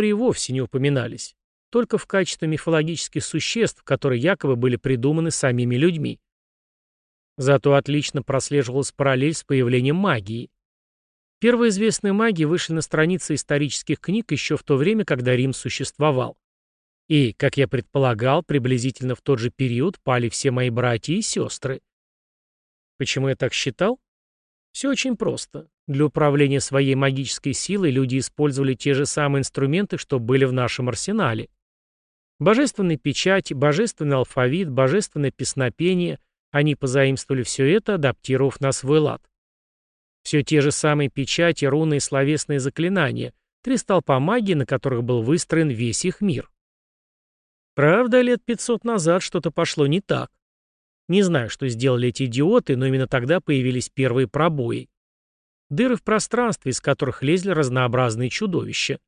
и вовсе не упоминались, только в качестве мифологических существ, которые якобы были придуманы самими людьми. Зато отлично прослеживалась параллель с появлением магии. Первые известные маги вышли на страницы исторических книг еще в то время, когда Рим существовал. И, как я предполагал, приблизительно в тот же период пали все мои братья и сестры. Почему я так считал? Все очень просто. Для управления своей магической силой люди использовали те же самые инструменты, что были в нашем арсенале. Божественные печати, божественный алфавит, божественное песнопение — они позаимствовали все это, адаптировав на свой лад. Все те же самые печати, руны и словесные заклинания, три столпа магии, на которых был выстроен весь их мир. Правда, лет 500 назад что-то пошло не так. Не знаю, что сделали эти идиоты, но именно тогда появились первые пробои. Дыры в пространстве, из которых лезли разнообразные чудовища.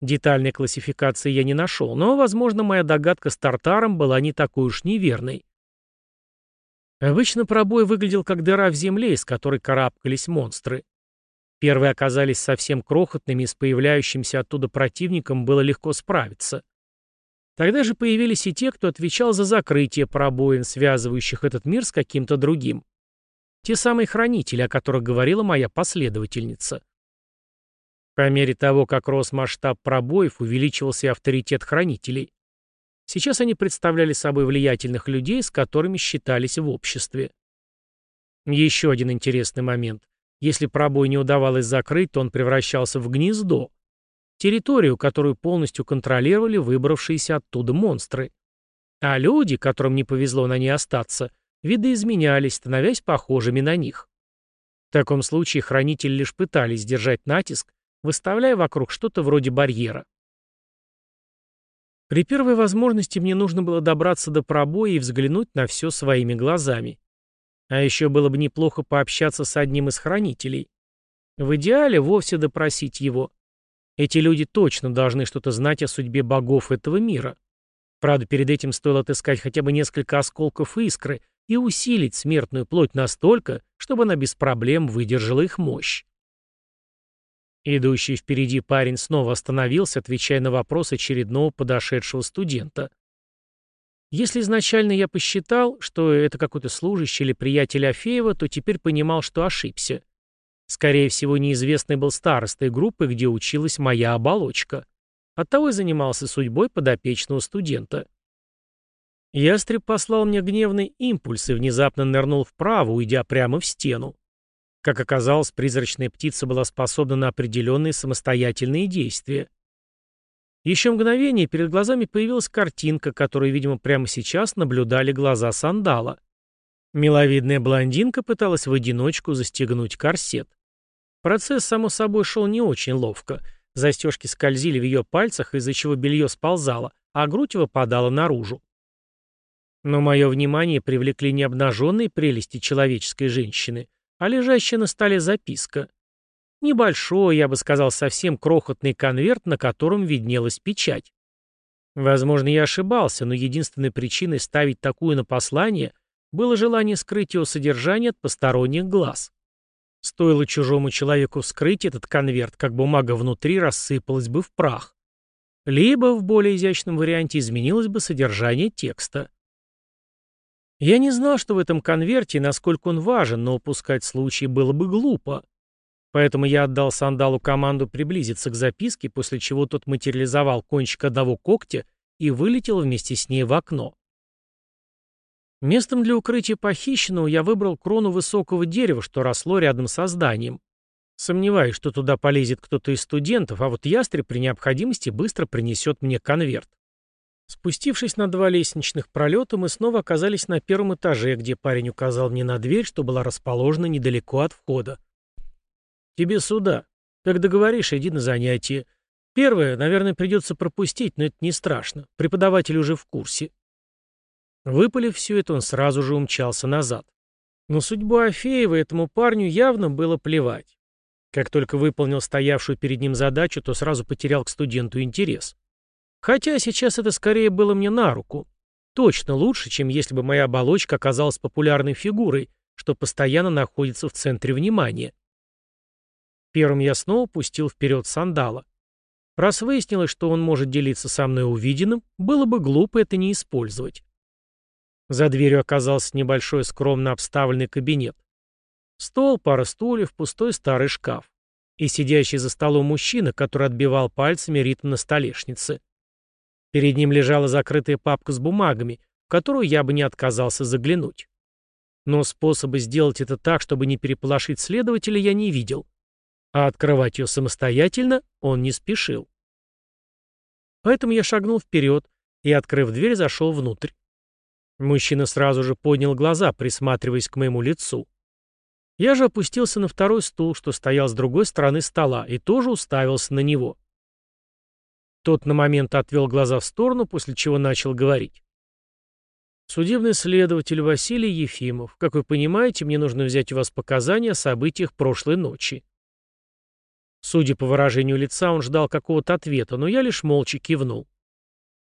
Детальной классификации я не нашел, но, возможно, моя догадка с Тартаром была не такой уж неверной. Обычно пробой выглядел как дыра в земле, из которой карабкались монстры. Первые оказались совсем крохотными, и с появляющимся оттуда противником было легко справиться. Тогда же появились и те, кто отвечал за закрытие пробоин, связывающих этот мир с каким-то другим. Те самые хранители, о которых говорила моя последовательница. По мере того, как рос масштаб пробоев, увеличивался и авторитет хранителей. Сейчас они представляли собой влиятельных людей, с которыми считались в обществе. Еще один интересный момент. Если пробой не удавалось закрыть, то он превращался в гнездо. Территорию, которую полностью контролировали выбравшиеся оттуда монстры. А люди, которым не повезло на ней остаться, видоизменялись, становясь похожими на них. В таком случае хранители лишь пытались сдержать натиск, выставляя вокруг что-то вроде барьера. При первой возможности мне нужно было добраться до пробоя и взглянуть на все своими глазами. А еще было бы неплохо пообщаться с одним из хранителей. В идеале вовсе допросить его. Эти люди точно должны что-то знать о судьбе богов этого мира. Правда, перед этим стоило отыскать хотя бы несколько осколков искры и усилить смертную плоть настолько, чтобы она без проблем выдержала их мощь. Идущий впереди парень снова остановился, отвечая на вопрос очередного подошедшего студента. Если изначально я посчитал, что это какой-то служащий или приятель Афеева, то теперь понимал, что ошибся. Скорее всего, неизвестный был старостой группы, где училась моя оболочка. Оттого и занимался судьбой подопечного студента. Ястреб послал мне гневный импульс и внезапно нырнул вправо, уйдя прямо в стену. Как оказалось, призрачная птица была способна на определенные самостоятельные действия. Еще мгновение перед глазами появилась картинка, которую, видимо, прямо сейчас наблюдали глаза сандала. Миловидная блондинка пыталась в одиночку застегнуть корсет. Процесс, само собой, шел не очень ловко. Застежки скользили в ее пальцах, из-за чего белье сползало, а грудь выпадала наружу. Но мое внимание привлекли не обнаженные прелести человеческой женщины, а лежащая на столе записка. Небольшой, я бы сказал, совсем крохотный конверт, на котором виднелась печать. Возможно, я ошибался, но единственной причиной ставить такую на послание было желание скрыть его содержание от посторонних глаз. Стоило чужому человеку вскрыть этот конверт, как бумага внутри рассыпалась бы в прах. Либо, в более изящном варианте, изменилось бы содержание текста. Я не знал, что в этом конверте, насколько он важен, но упускать случай было бы глупо. Поэтому я отдал Сандалу команду приблизиться к записке, после чего тот материализовал кончик одного когтя и вылетел вместе с ней в окно. Местом для укрытия похищенного я выбрал крону высокого дерева, что росло рядом со зданием. Сомневаюсь, что туда полезет кто-то из студентов, а вот ястреб при необходимости быстро принесет мне конверт. Спустившись на два лестничных пролета, мы снова оказались на первом этаже, где парень указал мне на дверь, что была расположена недалеко от входа. «Тебе сюда. Как договоришь, иди на занятия. Первое, наверное, придется пропустить, но это не страшно. Преподаватель уже в курсе». Выпалив все это, он сразу же умчался назад. Но судьбу Афеева этому парню явно было плевать. Как только выполнил стоявшую перед ним задачу, то сразу потерял к студенту интерес. Хотя сейчас это скорее было мне на руку. Точно лучше, чем если бы моя оболочка оказалась популярной фигурой, что постоянно находится в центре внимания. Первым я снова пустил вперед сандала. Раз выяснилось, что он может делиться со мной увиденным, было бы глупо это не использовать. За дверью оказался небольшой скромно обставленный кабинет. Стол, пара стульев, пустой старый шкаф. И сидящий за столом мужчина, который отбивал пальцами ритм на столешнице. Перед ним лежала закрытая папка с бумагами, в которую я бы не отказался заглянуть. Но способа сделать это так, чтобы не переполошить следователя, я не видел а открывать ее самостоятельно он не спешил. Поэтому я шагнул вперед и, открыв дверь, зашел внутрь. Мужчина сразу же поднял глаза, присматриваясь к моему лицу. Я же опустился на второй стул, что стоял с другой стороны стола, и тоже уставился на него. Тот на момент отвел глаза в сторону, после чего начал говорить. «Судебный следователь Василий Ефимов. Как вы понимаете, мне нужно взять у вас показания о событиях прошлой ночи. Судя по выражению лица, он ждал какого-то ответа, но я лишь молча кивнул.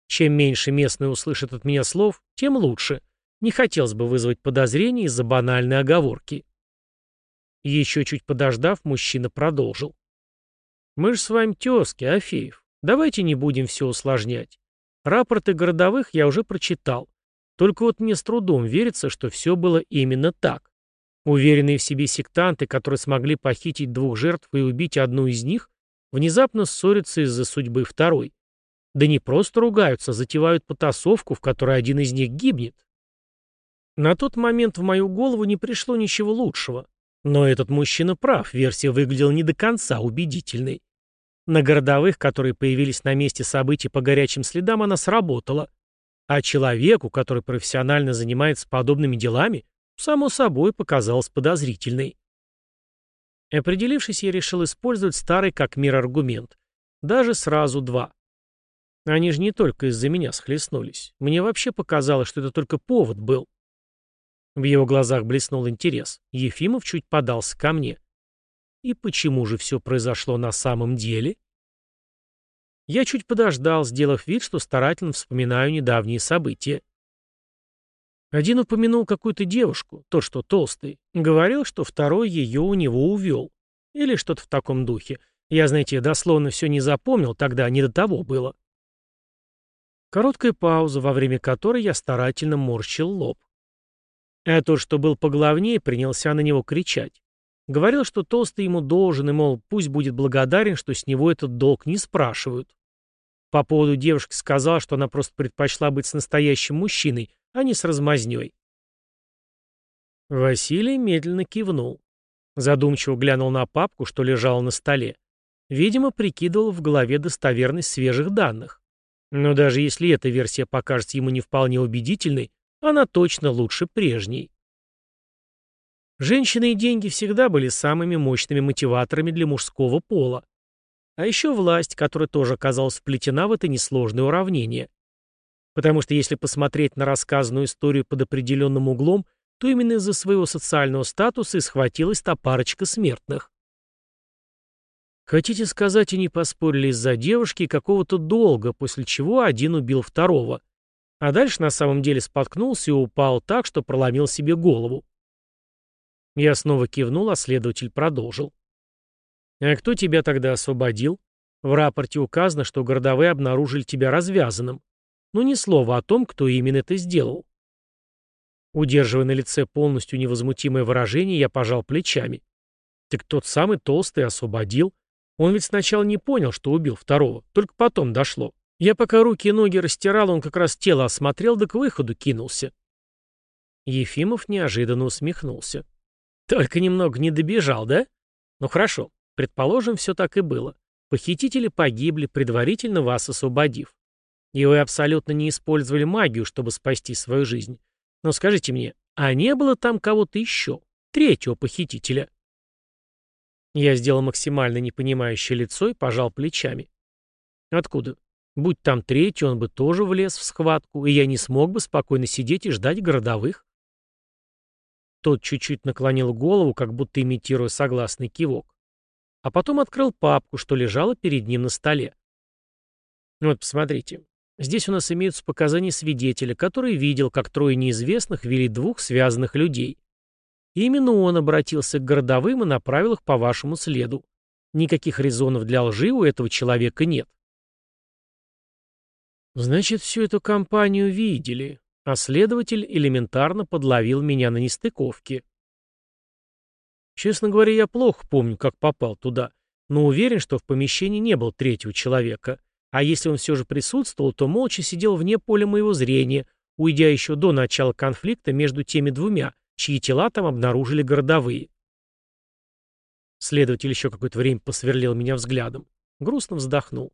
Чем меньше местные услышат от меня слов, тем лучше. Не хотелось бы вызвать подозрения из-за банальной оговорки. Еще чуть подождав, мужчина продолжил. «Мы же с вами тезки, Афеев. Давайте не будем все усложнять. Рапорты городовых я уже прочитал. Только вот мне с трудом верится, что все было именно так. Уверенные в себе сектанты, которые смогли похитить двух жертв и убить одну из них, внезапно ссорятся из-за судьбы второй. Да не просто ругаются, затевают потасовку, в которой один из них гибнет. На тот момент в мою голову не пришло ничего лучшего. Но этот мужчина прав, версия выглядела не до конца убедительной. На городовых, которые появились на месте событий по горячим следам, она сработала. А человеку, который профессионально занимается подобными делами, само собой показалась подозрительной. Определившись, я решил использовать старый как мир аргумент. Даже сразу два. Они же не только из-за меня схлестнулись. Мне вообще показалось, что это только повод был. В его глазах блеснул интерес. Ефимов чуть подался ко мне. И почему же все произошло на самом деле? Я чуть подождал, сделав вид, что старательно вспоминаю недавние события. Один упомянул какую-то девушку, то, что толстый. Говорил, что второй ее у него увел. Или что-то в таком духе. Я, знаете, дословно все не запомнил, тогда не до того было. Короткая пауза, во время которой я старательно морщил лоб. А тот, что был поглавнее, принялся на него кричать. Говорил, что толстый ему должен, и, мол, пусть будет благодарен, что с него этот долг не спрашивают. По поводу девушки сказал, что она просто предпочла быть с настоящим мужчиной, а не с размазнёй. Василий медленно кивнул. Задумчиво глянул на папку, что лежала на столе. Видимо, прикидывал в голове достоверность свежих данных. Но даже если эта версия покажется ему не вполне убедительной, она точно лучше прежней. Женщины и деньги всегда были самыми мощными мотиваторами для мужского пола. А еще власть, которая тоже оказалась вплетена в это несложное уравнение. Потому что если посмотреть на рассказанную историю под определенным углом, то именно из-за своего социального статуса и схватилась та парочка смертных. Хотите сказать, они поспорили из-за девушки какого-то долга, после чего один убил второго. А дальше на самом деле споткнулся и упал так, что проломил себе голову. Я снова кивнул, а следователь продолжил. «А кто тебя тогда освободил? В рапорте указано, что городовые обнаружили тебя развязанным но ни слова о том, кто именно это сделал. Удерживая на лице полностью невозмутимое выражение, я пожал плечами. Так тот самый толстый освободил. Он ведь сначала не понял, что убил второго, только потом дошло. Я пока руки и ноги растирал, он как раз тело осмотрел, да к выходу кинулся. Ефимов неожиданно усмехнулся. Только немного не добежал, да? Ну хорошо, предположим, все так и было. Похитители погибли, предварительно вас освободив. И вы абсолютно не использовали магию, чтобы спасти свою жизнь. Но скажите мне, а не было там кого-то еще? Третьего похитителя?» Я сделал максимально непонимающее лицо и пожал плечами. «Откуда? Будь там третий, он бы тоже влез в схватку, и я не смог бы спокойно сидеть и ждать городовых». Тот чуть-чуть наклонил голову, как будто имитируя согласный кивок. А потом открыл папку, что лежала перед ним на столе. Вот посмотрите, Здесь у нас имеются показания свидетеля, который видел, как трое неизвестных вели двух связанных людей. И именно он обратился к городовым и направил их по вашему следу. Никаких резонов для лжи у этого человека нет. Значит, всю эту компанию видели, а следователь элементарно подловил меня на нестыковке. Честно говоря, я плохо помню, как попал туда, но уверен, что в помещении не было третьего человека. А если он все же присутствовал, то молча сидел вне поля моего зрения, уйдя еще до начала конфликта между теми двумя, чьи тела там обнаружили городовые. Следователь еще какое-то время посверлил меня взглядом. Грустно вздохнул.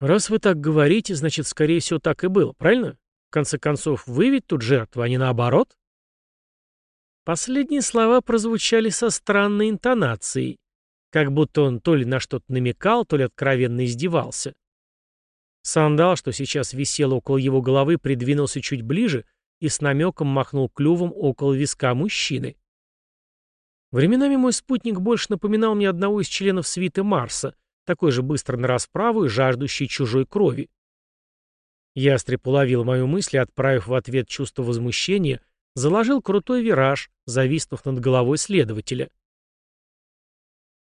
«Раз вы так говорите, значит, скорее всего, так и было, правильно? В конце концов, вы ведь тут жертва, а не наоборот?» Последние слова прозвучали со странной интонацией, как будто он то ли на что-то намекал, то ли откровенно издевался. Сандал, что сейчас висел около его головы, придвинулся чуть ближе и с намеком махнул клювом около виска мужчины. Временами мой спутник больше напоминал мне одного из членов свиты Марса, такой же быстро на расправу и жаждущий чужой крови. Ястреб уловил мою мысль, отправив в ответ чувство возмущения, заложил крутой вираж, зависнув над головой следователя.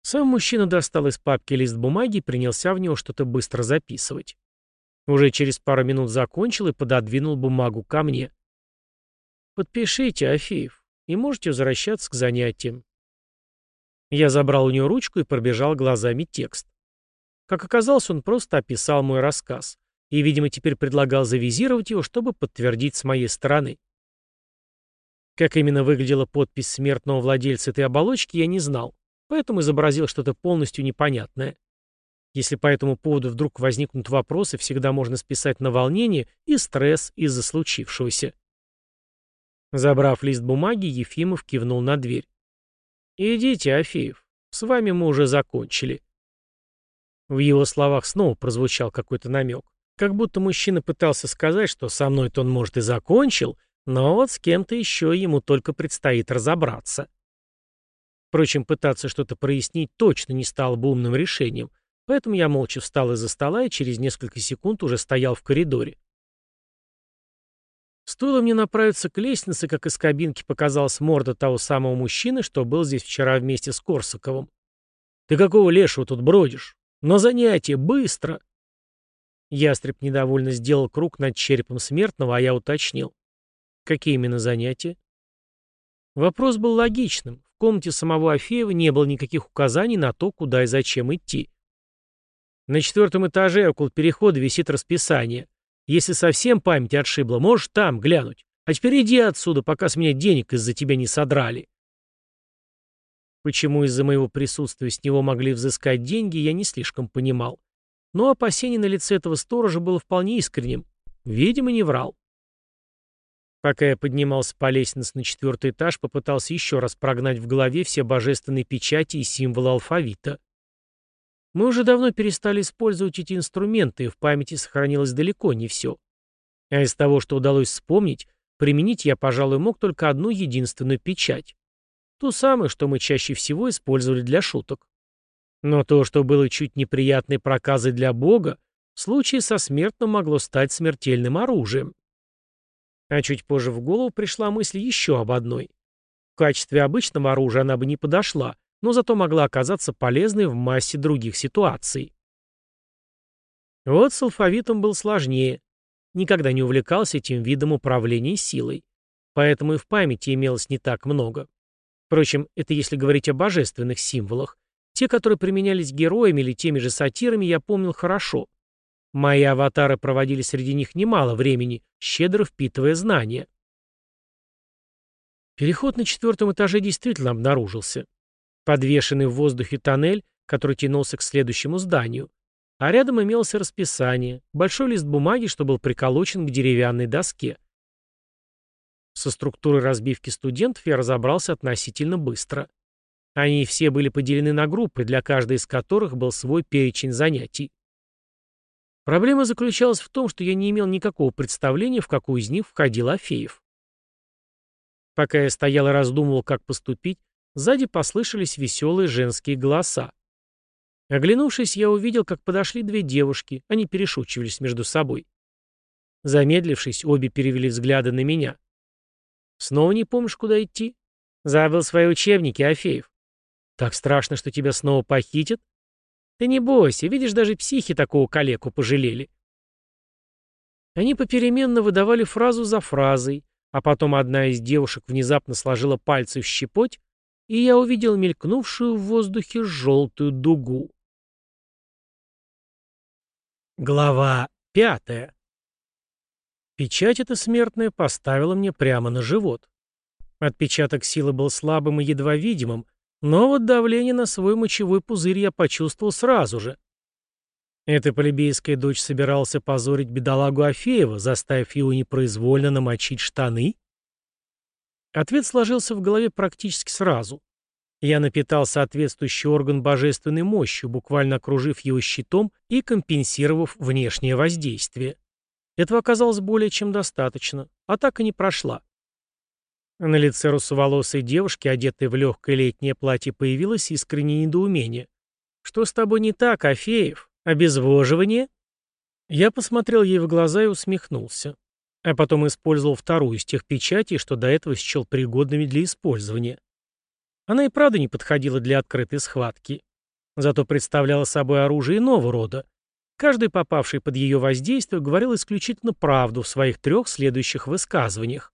Сам мужчина достал из папки лист бумаги и принялся в него что-то быстро записывать. Уже через пару минут закончил и пододвинул бумагу ко мне. «Подпишите, Афеев, и можете возвращаться к занятиям». Я забрал у него ручку и пробежал глазами текст. Как оказалось, он просто описал мой рассказ и, видимо, теперь предлагал завизировать его, чтобы подтвердить с моей стороны. Как именно выглядела подпись смертного владельца этой оболочки, я не знал, поэтому изобразил что-то полностью непонятное. Если по этому поводу вдруг возникнут вопросы, всегда можно списать на волнение и стресс из-за случившегося. Забрав лист бумаги, Ефимов кивнул на дверь. «Идите, Афеев, с вами мы уже закончили». В его словах снова прозвучал какой-то намек. Как будто мужчина пытался сказать, что со мной-то он, может, и закончил, но вот с кем-то еще ему только предстоит разобраться. Впрочем, пытаться что-то прояснить точно не стало бы умным решением, Поэтому я молча встал из-за стола и через несколько секунд уже стоял в коридоре. Стоило мне направиться к лестнице, как из кабинки показалась морда того самого мужчины, что был здесь вчера вместе с Корсаковым. «Ты какого лешего тут бродишь? На занятие, быстро!» Ястреб недовольно сделал круг над черепом смертного, а я уточнил. «Какие именно занятия?» Вопрос был логичным. В комнате самого Афеева не было никаких указаний на то, куда и зачем идти. На четвертом этаже около перехода висит расписание. Если совсем память отшибла, можешь там глянуть. А теперь иди отсюда, пока с меня денег из-за тебя не содрали. Почему из-за моего присутствия с него могли взыскать деньги, я не слишком понимал. Но опасение на лице этого сторожа было вполне искренним. Видимо, не врал. Пока я поднимался по лестнице на четвертый этаж, попытался еще раз прогнать в голове все божественные печати и символы алфавита. Мы уже давно перестали использовать эти инструменты, и в памяти сохранилось далеко не все. А из того, что удалось вспомнить, применить я, пожалуй, мог только одну единственную печать. Ту самую, что мы чаще всего использовали для шуток. Но то, что было чуть неприятной проказой для Бога, в случае со смертным могло стать смертельным оружием. А чуть позже в голову пришла мысль еще об одной. В качестве обычного оружия она бы не подошла, но зато могла оказаться полезной в массе других ситуаций. Вот с алфавитом был сложнее. Никогда не увлекался этим видом управления силой. Поэтому и в памяти имелось не так много. Впрочем, это если говорить о божественных символах. Те, которые применялись героями или теми же сатирами, я помнил хорошо. Мои аватары проводили среди них немало времени, щедро впитывая знания. Переход на четвертом этаже действительно обнаружился подвешенный в воздухе тоннель, который тянулся к следующему зданию, а рядом имелось расписание, большой лист бумаги, что был приколочен к деревянной доске. Со структурой разбивки студентов я разобрался относительно быстро. Они все были поделены на группы, для каждой из которых был свой перечень занятий. Проблема заключалась в том, что я не имел никакого представления, в какую из них входил Афеев. Пока я стоял и раздумывал, как поступить, Сзади послышались веселые женские голоса. Оглянувшись, я увидел, как подошли две девушки, они перешучивались между собой. Замедлившись, обе перевели взгляды на меня. «Снова не помнишь, куда идти?» «Забыл свои учебники, Афеев». «Так страшно, что тебя снова похитят?» «Ты не бойся, видишь, даже психи такого калеку пожалели». Они попеременно выдавали фразу за фразой, а потом одна из девушек внезапно сложила пальцы в щепоть, и я увидел мелькнувшую в воздухе желтую дугу. Глава пятая. Печать эта смертная поставила мне прямо на живот. Отпечаток силы был слабым и едва видимым, но вот давление на свой мочевой пузырь я почувствовал сразу же. Эта полебейская дочь собирался позорить бедолагу Афеева, заставив его непроизвольно намочить штаны? Ответ сложился в голове практически сразу. Я напитал соответствующий орган божественной мощью, буквально окружив его щитом и компенсировав внешнее воздействие. Этого оказалось более чем достаточно. Атака не прошла. На лице русоволосой девушки, одетой в легкое летнее платье, появилось искреннее недоумение. «Что с тобой не так, Афеев?» «Обезвоживание?» Я посмотрел ей в глаза и усмехнулся. А потом использовал вторую из тех печатей, что до этого счел пригодными для использования. Она и правда не подходила для открытой схватки. Зато представляла собой оружие иного рода. Каждый, попавший под ее воздействие, говорил исключительно правду в своих трех следующих высказываниях.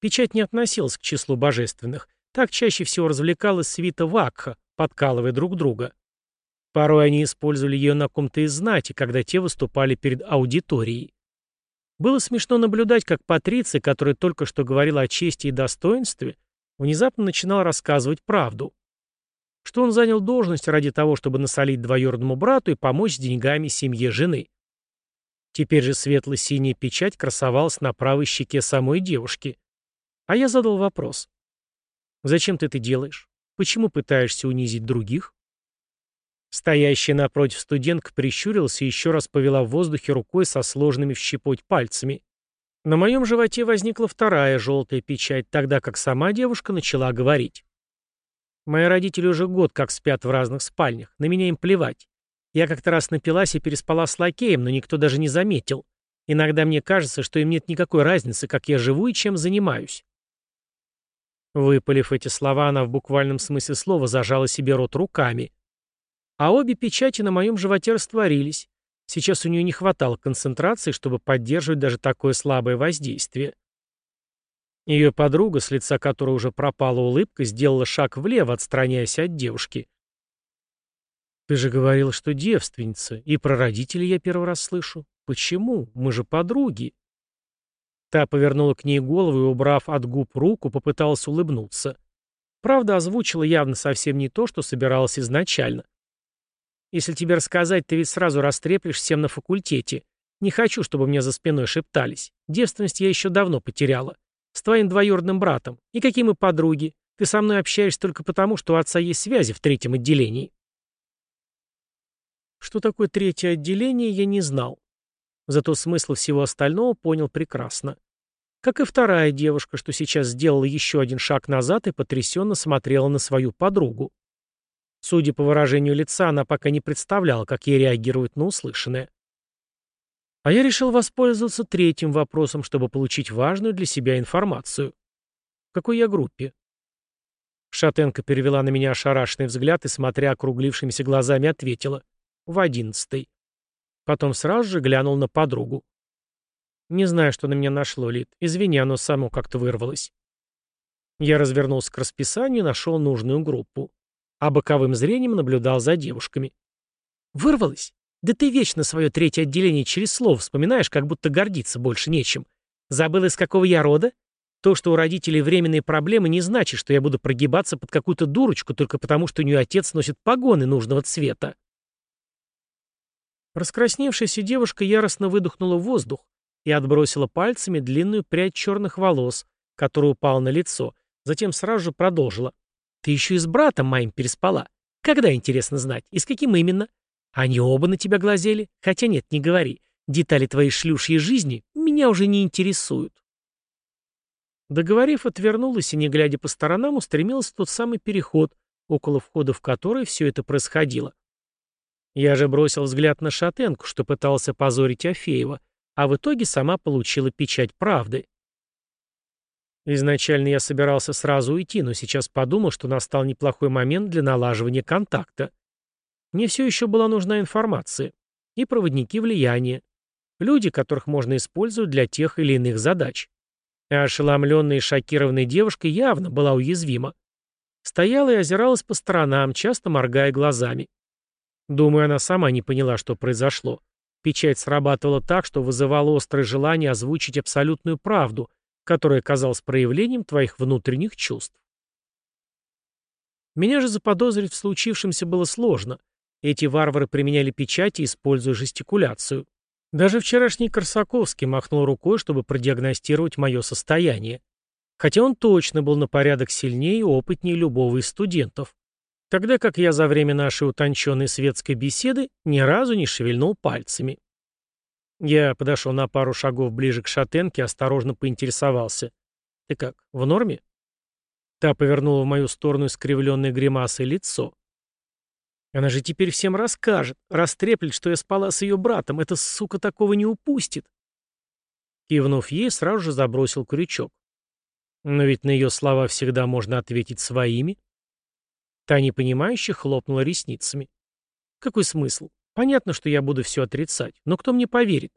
Печать не относилась к числу божественных. Так чаще всего развлекалась свита Вакха, подкалывая друг друга. Порой они использовали ее на ком-то из знати, когда те выступали перед аудиторией. Было смешно наблюдать, как Патриция, которая только что говорила о чести и достоинстве, внезапно начинал рассказывать правду. Что он занял должность ради того, чтобы насолить двоюродному брату и помочь с деньгами семье жены. Теперь же светло-синяя печать красовалась на правой щеке самой девушки. А я задал вопрос. «Зачем ты это делаешь? Почему пытаешься унизить других?» Стоящая напротив студентка прищурилась и еще раз повела в воздухе рукой со сложными в щепоть пальцами. На моем животе возникла вторая желтая печать, тогда как сама девушка начала говорить. Мои родители уже год как спят в разных спальнях, на меня им плевать. Я как-то раз напилась и переспала с лакеем, но никто даже не заметил. Иногда мне кажется, что им нет никакой разницы, как я живу и чем занимаюсь. Выпалив эти слова, она в буквальном смысле слова зажала себе рот руками. А обе печати на моем животе растворились. Сейчас у нее не хватало концентрации, чтобы поддерживать даже такое слабое воздействие. Ее подруга, с лица которой уже пропала улыбка, сделала шаг влево, отстраняясь от девушки. «Ты же говорил, что девственница, и про родителей я первый раз слышу. Почему? Мы же подруги». Та повернула к ней голову и, убрав от губ руку, попыталась улыбнуться. Правда, озвучила явно совсем не то, что собиралась изначально. Если тебе рассказать, ты ведь сразу растреплешь всем на факультете. Не хочу, чтобы мне за спиной шептались. Девственность я еще давно потеряла. С твоим двоюродным братом. И какие мы подруги. Ты со мной общаешься только потому, что у отца есть связи в третьем отделении. Что такое третье отделение, я не знал. Зато смысл всего остального понял прекрасно. Как и вторая девушка, что сейчас сделала еще один шаг назад и потрясенно смотрела на свою подругу. Судя по выражению лица, она пока не представляла, как ей реагировать на услышанное. А я решил воспользоваться третьим вопросом, чтобы получить важную для себя информацию. В какой я группе? Шатенко перевела на меня ошарашенный взгляд и, смотря округлившимися глазами, ответила. В одиннадцатой. Потом сразу же глянул на подругу. Не знаю, что на меня нашло, Лид. Извини, оно само как-то вырвалось. Я развернулся к расписанию и нашел нужную группу а боковым зрением наблюдал за девушками. «Вырвалась? Да ты вечно свое третье отделение через слово вспоминаешь, как будто гордиться больше нечем. Забыл, из какого я рода? То, что у родителей временные проблемы, не значит, что я буду прогибаться под какую-то дурочку только потому, что у нее отец носит погоны нужного цвета». Раскрасневшаяся девушка яростно выдохнула воздух и отбросила пальцами длинную прядь черных волос, которая упала на лицо, затем сразу же продолжила. Ты еще и с братом моим переспала. Когда, интересно знать, и с каким именно? Они оба на тебя глазели? Хотя нет, не говори. Детали твоей шлюшьей жизни меня уже не интересуют. Договорив, отвернулась и, не глядя по сторонам, устремилась в тот самый переход, около входа в который все это происходило. Я же бросил взгляд на шатенку, что пытался позорить Афеева, а в итоге сама получила печать правды. Изначально я собирался сразу уйти, но сейчас подумал, что настал неплохой момент для налаживания контакта. Мне все еще была нужна информация и проводники влияния. Люди, которых можно использовать для тех или иных задач. А ошеломленная и шокированная девушка явно была уязвима. Стояла и озиралась по сторонам, часто моргая глазами. Думаю, она сама не поняла, что произошло. Печать срабатывала так, что вызывало острое желание озвучить абсолютную правду, которая казалась проявлением твоих внутренних чувств. Меня же заподозрить в случившемся было сложно. Эти варвары применяли печати, используя жестикуляцию. Даже вчерашний Корсаковский махнул рукой, чтобы продиагностировать мое состояние. Хотя он точно был на порядок сильнее и опытнее любого из студентов. Тогда как я за время нашей утонченной светской беседы ни разу не шевельнул пальцами. Я подошел на пару шагов ближе к шатенке и осторожно поинтересовался. «Ты как, в норме?» Та повернула в мою сторону искривленное гримасой лицо. Она же теперь всем расскажет, растреплет, что я спала с ее братом. Эта сука такого не упустит. Кивнув ей, сразу же забросил крючок. Но ведь на ее слова всегда можно ответить своими. Та непонимающе хлопнула ресницами. Какой смысл? Понятно, что я буду все отрицать, но кто мне поверит?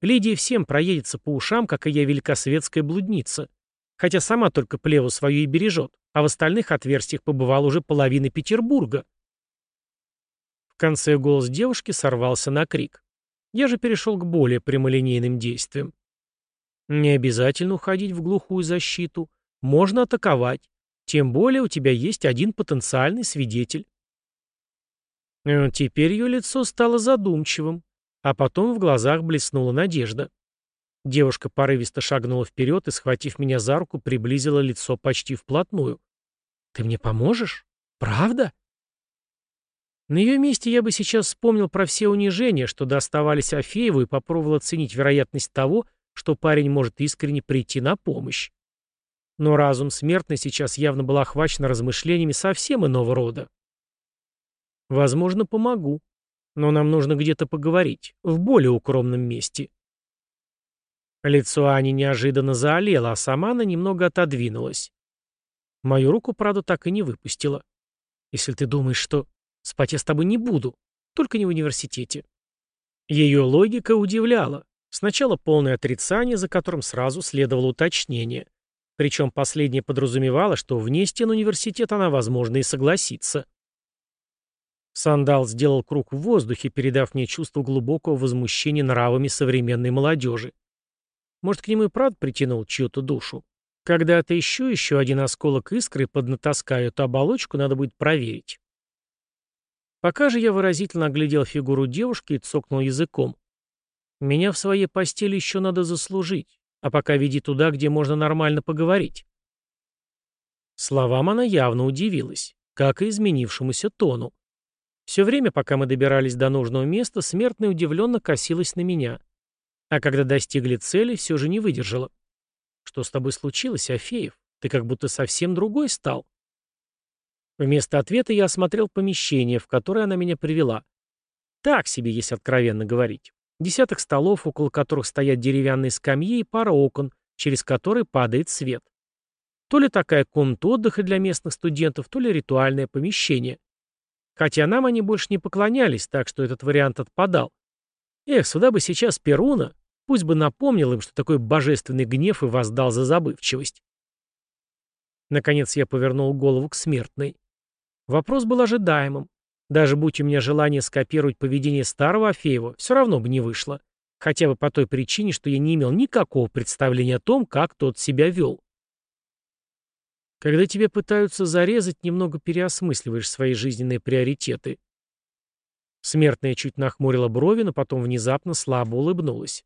Лидия всем проедется по ушам, как и я великосветская блудница. Хотя сама только плеву свою и бережет, а в остальных отверстиях побывал уже половина Петербурга. В конце голос девушки сорвался на крик. Я же перешел к более прямолинейным действиям. Не обязательно уходить в глухую защиту. Можно атаковать. Тем более у тебя есть один потенциальный свидетель. Э, теперь ее лицо стало задумчивым, а потом в глазах блеснула надежда. Девушка порывисто шагнула вперед и, схватив меня за руку, приблизила лицо почти вплотную. «Ты мне поможешь? Правда?» На ее месте я бы сейчас вспомнил про все унижения, что доставались Афееву, и попробовал оценить вероятность того, что парень может искренне прийти на помощь. Но разум смертный сейчас явно был охвачен размышлениями совсем иного рода. Возможно, помогу. Но нам нужно где-то поговорить, в более укромном месте. Лицо Ани неожиданно заолело, а сама она немного отодвинулась. Мою руку, правда, так и не выпустила. Если ты думаешь, что... Спать я с тобой не буду, только не в университете. Ее логика удивляла. Сначала полное отрицание, за которым сразу следовало уточнение. Причем последнее подразумевало, что вне стен университета она, возможно, и согласится. Сандал сделал круг в воздухе, передав мне чувство глубокого возмущения нравами современной молодежи. Может, к нему и правда притянул чью-то душу? Когда отыщу еще один осколок искры поднатаскаю эту оболочку, надо будет проверить. Пока же я выразительно оглядел фигуру девушки и цокнул языком. Меня в своей постели еще надо заслужить, а пока веди туда, где можно нормально поговорить. Словам она явно удивилась, как и изменившемуся тону. Все время, пока мы добирались до нужного места, смертная удивленно косилась на меня. А когда достигли цели, все же не выдержала. «Что с тобой случилось, Афеев? Ты как будто совсем другой стал». Вместо ответа я осмотрел помещение, в которое она меня привела. Так себе, если откровенно говорить. Десяток столов, около которых стоят деревянные скамьи и пара окон, через которые падает свет. То ли такая комната отдыха для местных студентов, то ли ритуальное помещение. Хотя нам они больше не поклонялись, так что этот вариант отпадал. Эх, сюда бы сейчас Перуна, пусть бы напомнил им, что такой божественный гнев и воздал за забывчивость. Наконец я повернул голову к смертной. Вопрос был ожидаемым. Даже будь у меня желание скопировать поведение старого Афеева, все равно бы не вышло. Хотя бы по той причине, что я не имел никакого представления о том, как тот себя вел. Когда тебя пытаются зарезать, немного переосмысливаешь свои жизненные приоритеты. Смертная чуть нахмурила брови, но потом внезапно слабо улыбнулась.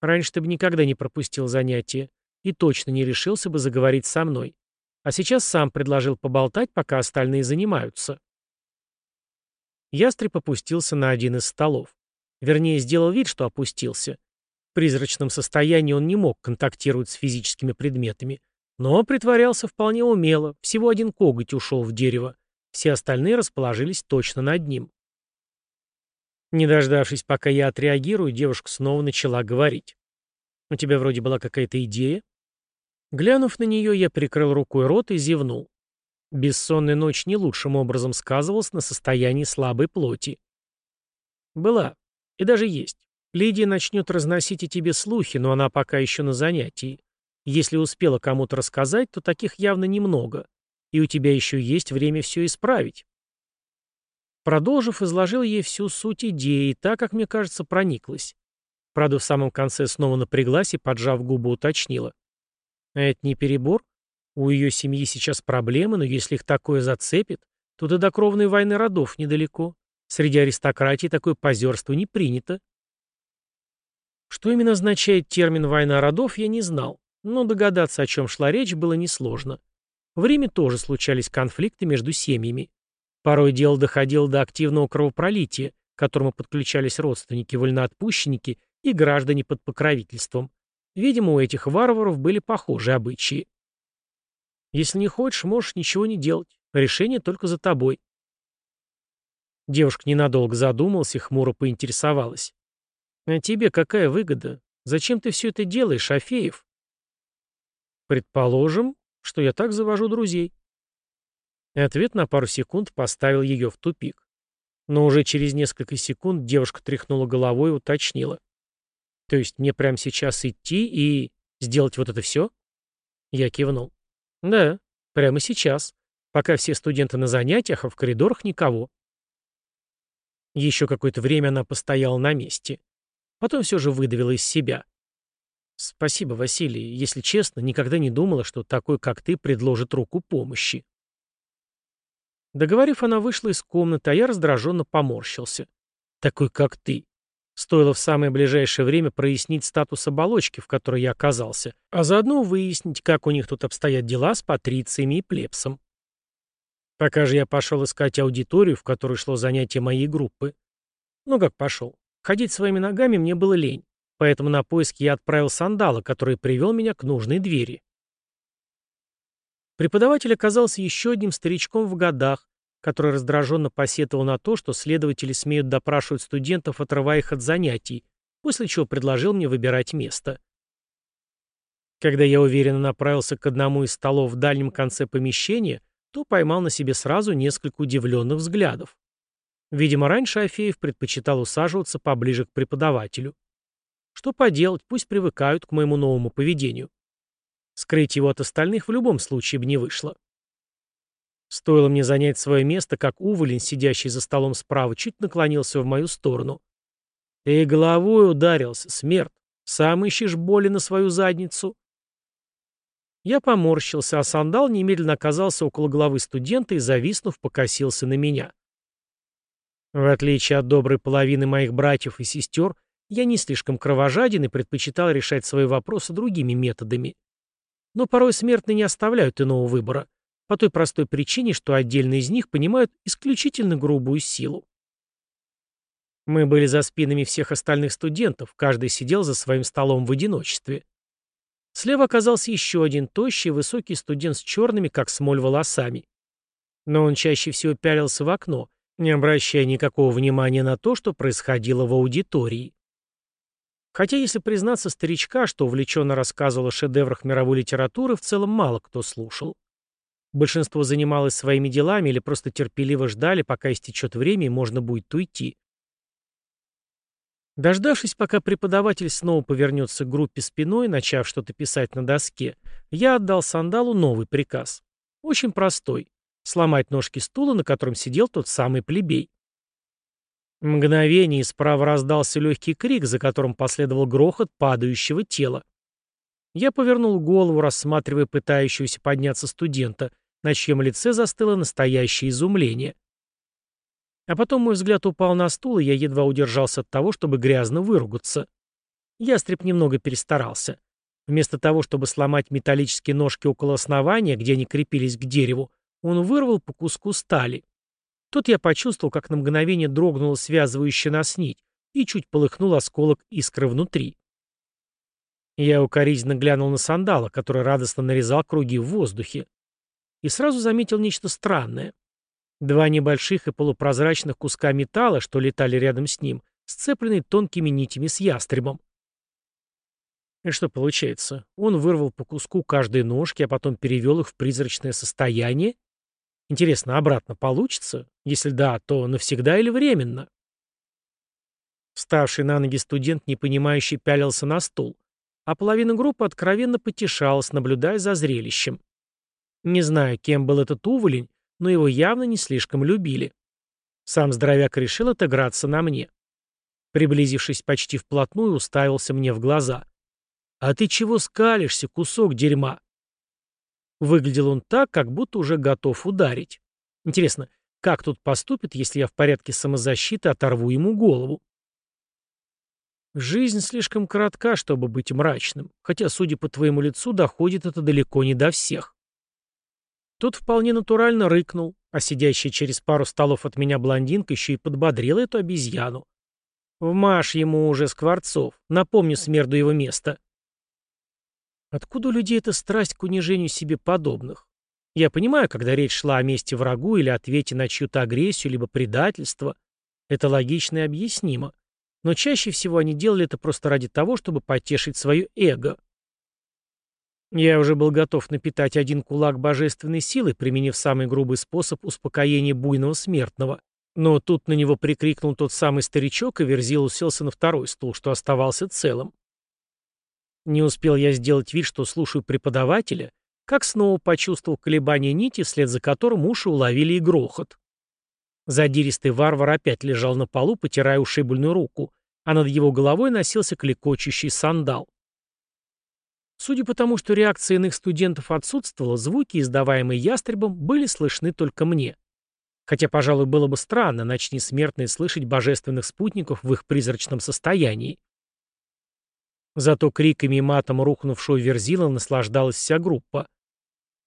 Раньше ты бы никогда не пропустил занятия и точно не решился бы заговорить со мной. А сейчас сам предложил поболтать, пока остальные занимаются. Ястреб опустился на один из столов. Вернее, сделал вид, что опустился. В призрачном состоянии он не мог контактировать с физическими предметами, но притворялся вполне умело, всего один коготь ушел в дерево. Все остальные расположились точно над ним. Не дождавшись, пока я отреагирую, девушка снова начала говорить. «У тебя вроде была какая-то идея?» Глянув на нее, я прикрыл рукой рот и зевнул. Бессонная ночь не лучшим образом сказывалась на состоянии слабой плоти. Была. И даже есть. Лидия начнет разносить о тебе слухи, но она пока еще на занятии. Если успела кому-то рассказать, то таких явно немного. И у тебя еще есть время все исправить. Продолжив, изложил ей всю суть идеи, так, как мне кажется, прониклась. Правда, в самом конце снова напряглась и, поджав губы, уточнила. А это не перебор? У ее семьи сейчас проблемы, но если их такое зацепит, то до кровной войны родов недалеко. Среди аристократии такое позерство не принято. Что именно означает термин «война родов», я не знал, но догадаться, о чем шла речь, было несложно. В Риме тоже случались конфликты между семьями. Порой дело доходило до активного кровопролития, к которому подключались родственники, вольноотпущенники и граждане под покровительством. Видимо, у этих варваров были похожие обычаи. Если не хочешь, можешь ничего не делать. Решение только за тобой. Девушка ненадолго задумалась и хмуро поинтересовалась. «А тебе какая выгода? Зачем ты все это делаешь, Афеев?» «Предположим, что я так завожу друзей». Ответ на пару секунд поставил ее в тупик. Но уже через несколько секунд девушка тряхнула головой и уточнила. То есть мне прямо сейчас идти и сделать вот это все? Я кивнул. Да, прямо сейчас. Пока все студенты на занятиях, а в коридорах никого. Еще какое-то время она постояла на месте. Потом все же выдавила из себя. Спасибо, Василий. Если честно, никогда не думала, что такой, как ты, предложит руку помощи. Договорив, она вышла из комнаты, а я раздраженно поморщился. Такой, как ты. Стоило в самое ближайшее время прояснить статус оболочки, в которой я оказался, а заодно выяснить, как у них тут обстоят дела с патрициями и плебсом. Пока же я пошел искать аудиторию, в которой шло занятие моей группы. Ну как пошел. Ходить своими ногами мне было лень, поэтому на поиски я отправил сандала, который привел меня к нужной двери. Преподаватель оказался еще одним старичком в годах, который раздраженно посетовал на то, что следователи смеют допрашивать студентов, отрывая их от занятий, после чего предложил мне выбирать место. Когда я уверенно направился к одному из столов в дальнем конце помещения, то поймал на себе сразу несколько удивленных взглядов. Видимо, раньше Афеев предпочитал усаживаться поближе к преподавателю. Что поделать, пусть привыкают к моему новому поведению. Скрыть его от остальных в любом случае бы не вышло. Стоило мне занять свое место, как Уволин, сидящий за столом справа, чуть наклонился в мою сторону. «Ты головой ударился, смерть. Сам ищешь боли на свою задницу?» Я поморщился, а сандал немедленно оказался около головы студента и, зависнув, покосился на меня. В отличие от доброй половины моих братьев и сестер, я не слишком кровожаден и предпочитал решать свои вопросы другими методами. Но порой смертные не оставляют иного выбора — по той простой причине, что отдельные из них понимают исключительно грубую силу. Мы были за спинами всех остальных студентов, каждый сидел за своим столом в одиночестве. Слева оказался еще один тощий, высокий студент с черными, как смоль, волосами. Но он чаще всего пялился в окно, не обращая никакого внимания на то, что происходило в аудитории. Хотя, если признаться старичка, что увлеченно рассказывал о шедеврах мировой литературы, в целом мало кто слушал. Большинство занималось своими делами или просто терпеливо ждали, пока истечет время и можно будет уйти. Дождавшись, пока преподаватель снова повернется к группе спиной, начав что-то писать на доске, я отдал сандалу новый приказ. Очень простой. Сломать ножки стула, на котором сидел тот самый плебей. Мгновение справа раздался легкий крик, за которым последовал грохот падающего тела. Я повернул голову, рассматривая пытающегося подняться студента, на чьем лице застыло настоящее изумление. А потом мой взгляд упал на стул, и я едва удержался от того, чтобы грязно выругаться. Ястреб немного перестарался. Вместо того, чтобы сломать металлические ножки около основания, где они крепились к дереву, он вырвал по куску стали. Тут я почувствовал, как на мгновение дрогнула связывающая нас нить, и чуть полыхнул осколок искры внутри. Я укоризненно глянул на сандала, который радостно нарезал круги в воздухе и сразу заметил нечто странное. Два небольших и полупрозрачных куска металла, что летали рядом с ним, сцеплены тонкими нитями с ястребом. И что получается? Он вырвал по куску каждой ножки, а потом перевел их в призрачное состояние? Интересно, обратно получится? Если да, то навсегда или временно? Вставший на ноги студент, непонимающе пялился на стул, а половина группы откровенно потешалась, наблюдая за зрелищем. Не знаю, кем был этот уволень, но его явно не слишком любили. Сам здоровяк решил отыграться на мне. Приблизившись почти вплотную, уставился мне в глаза. «А ты чего скалишься, кусок дерьма?» Выглядел он так, как будто уже готов ударить. Интересно, как тут поступит, если я в порядке самозащиты оторву ему голову? Жизнь слишком коротка, чтобы быть мрачным, хотя, судя по твоему лицу, доходит это далеко не до всех. Тот вполне натурально рыкнул, а сидящая через пару столов от меня блондинка еще и подбодрила эту обезьяну. Вмажь ему уже, Скворцов, напомню смерду его места. Откуда у людей эта страсть к унижению себе подобных? Я понимаю, когда речь шла о месте врагу или ответе на чью-то агрессию, либо предательство. Это логично и объяснимо. Но чаще всего они делали это просто ради того, чтобы потешить свое эго. Я уже был готов напитать один кулак божественной силой, применив самый грубый способ успокоения буйного смертного. Но тут на него прикрикнул тот самый старичок, и Верзил уселся на второй стул, что оставался целым. Не успел я сделать вид, что слушаю преподавателя, как снова почувствовал колебание нити, вслед за которым уши уловили и грохот. Задиристый варвар опять лежал на полу, потирая ушибленную руку, а над его головой носился клекочущий сандал. Судя по тому, что реакция иных студентов отсутствовала, звуки, издаваемые ястребом, были слышны только мне. Хотя, пожалуй, было бы странно, начни смертные слышать божественных спутников в их призрачном состоянии. Зато криками и матом рухнувшего Верзила наслаждалась вся группа.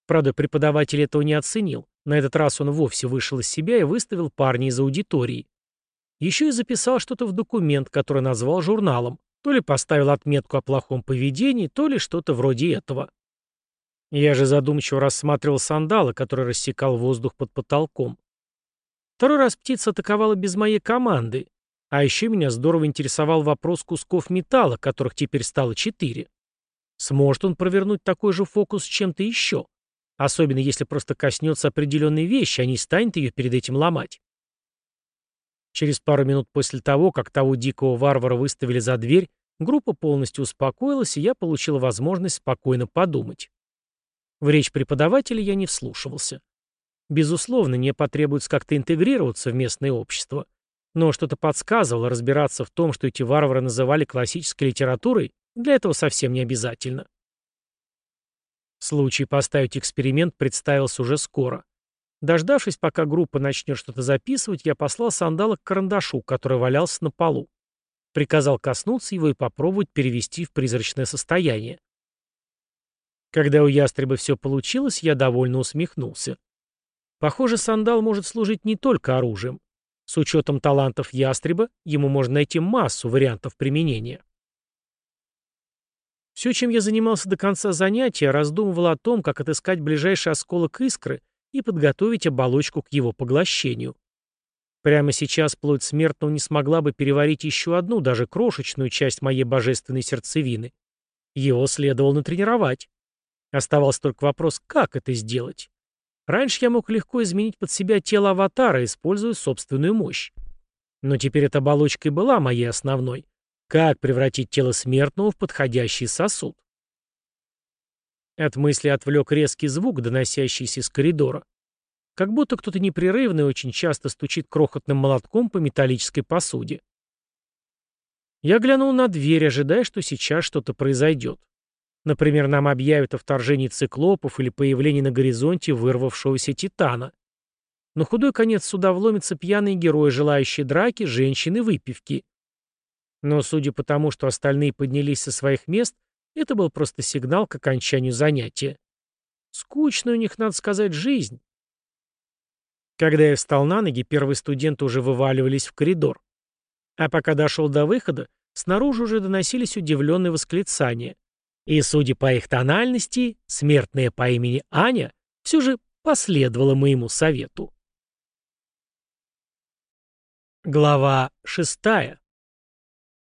Правда, преподаватель этого не оценил. На этот раз он вовсе вышел из себя и выставил парня из аудитории. Еще и записал что-то в документ, который назвал журналом. То ли поставил отметку о плохом поведении, то ли что-то вроде этого. Я же задумчиво рассматривал сандалы, который рассекал воздух под потолком. Второй раз птица атаковала без моей команды, а еще меня здорово интересовал вопрос кусков металла, которых теперь стало четыре. Сможет он провернуть такой же фокус с чем-то еще? Особенно если просто коснется определенной вещи, а не станет ее перед этим ломать. Через пару минут после того, как того дикого варвара выставили за дверь, группа полностью успокоилась, и я получил возможность спокойно подумать. В речь преподавателя я не вслушивался. Безусловно, мне потребуется как-то интегрироваться в местное общество. Но что-то подсказывало, разбираться в том, что эти варвары называли классической литературой, для этого совсем не обязательно. Случай поставить эксперимент представился уже скоро. Дождавшись, пока группа начнет что-то записывать, я послал сандала к карандашу, который валялся на полу. Приказал коснуться его и попробовать перевести в призрачное состояние. Когда у ястреба все получилось, я довольно усмехнулся. Похоже, сандал может служить не только оружием. С учетом талантов ястреба, ему можно найти массу вариантов применения. Все, чем я занимался до конца занятия, раздумывал о том, как отыскать ближайший осколок искры и подготовить оболочку к его поглощению. Прямо сейчас плоть смертного не смогла бы переварить еще одну, даже крошечную часть моей божественной сердцевины. Его следовало натренировать. Оставался только вопрос, как это сделать. Раньше я мог легко изменить под себя тело аватара, используя собственную мощь. Но теперь эта оболочка и была моей основной. Как превратить тело смертного в подходящий сосуд? От мысли отвлек резкий звук, доносящийся из коридора. Как будто кто-то непрерывно и очень часто стучит крохотным молотком по металлической посуде. Я глянул на дверь, ожидая, что сейчас что-то произойдет. Например, нам объявят о вторжении циклопов или появлении на горизонте вырвавшегося титана. Но худой конец суда вломится пьяный герой, желающий драки, женщины, выпивки. Но судя по тому, что остальные поднялись со своих мест, это был просто сигнал к окончанию занятия. Скучная у них, надо сказать, жизнь. Когда я встал на ноги, первые студенты уже вываливались в коридор. А пока дошел до выхода, снаружи уже доносились удивленные восклицания. И, судя по их тональности, смертная по имени Аня все же последовала моему совету. Глава шестая.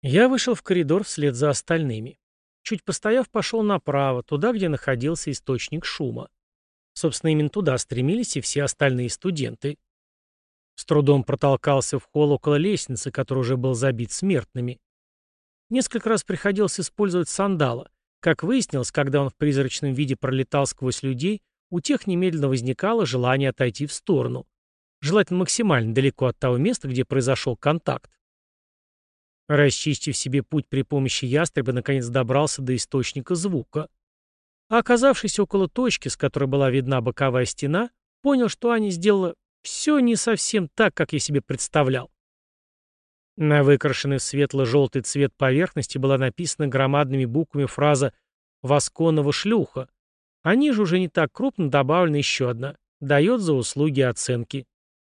Я вышел в коридор вслед за остальными. Чуть постояв, пошел направо, туда, где находился источник шума. Собственно, именно туда стремились и все остальные студенты. С трудом протолкался в холл около лестницы, который уже был забит смертными. Несколько раз приходилось использовать сандала. Как выяснилось, когда он в призрачном виде пролетал сквозь людей, у тех немедленно возникало желание отойти в сторону. Желательно максимально далеко от того места, где произошел контакт. Расчистив себе путь при помощи ястреба, наконец добрался до источника звука. А оказавшись около точки, с которой была видна боковая стена, понял, что Аня сделала все не совсем так, как я себе представлял. На выкрашенный в светло-желтый цвет поверхности была написана громадными буквами фраза «Восконова шлюха», а ниже уже не так крупно добавлена еще одна «Дает за услуги оценки».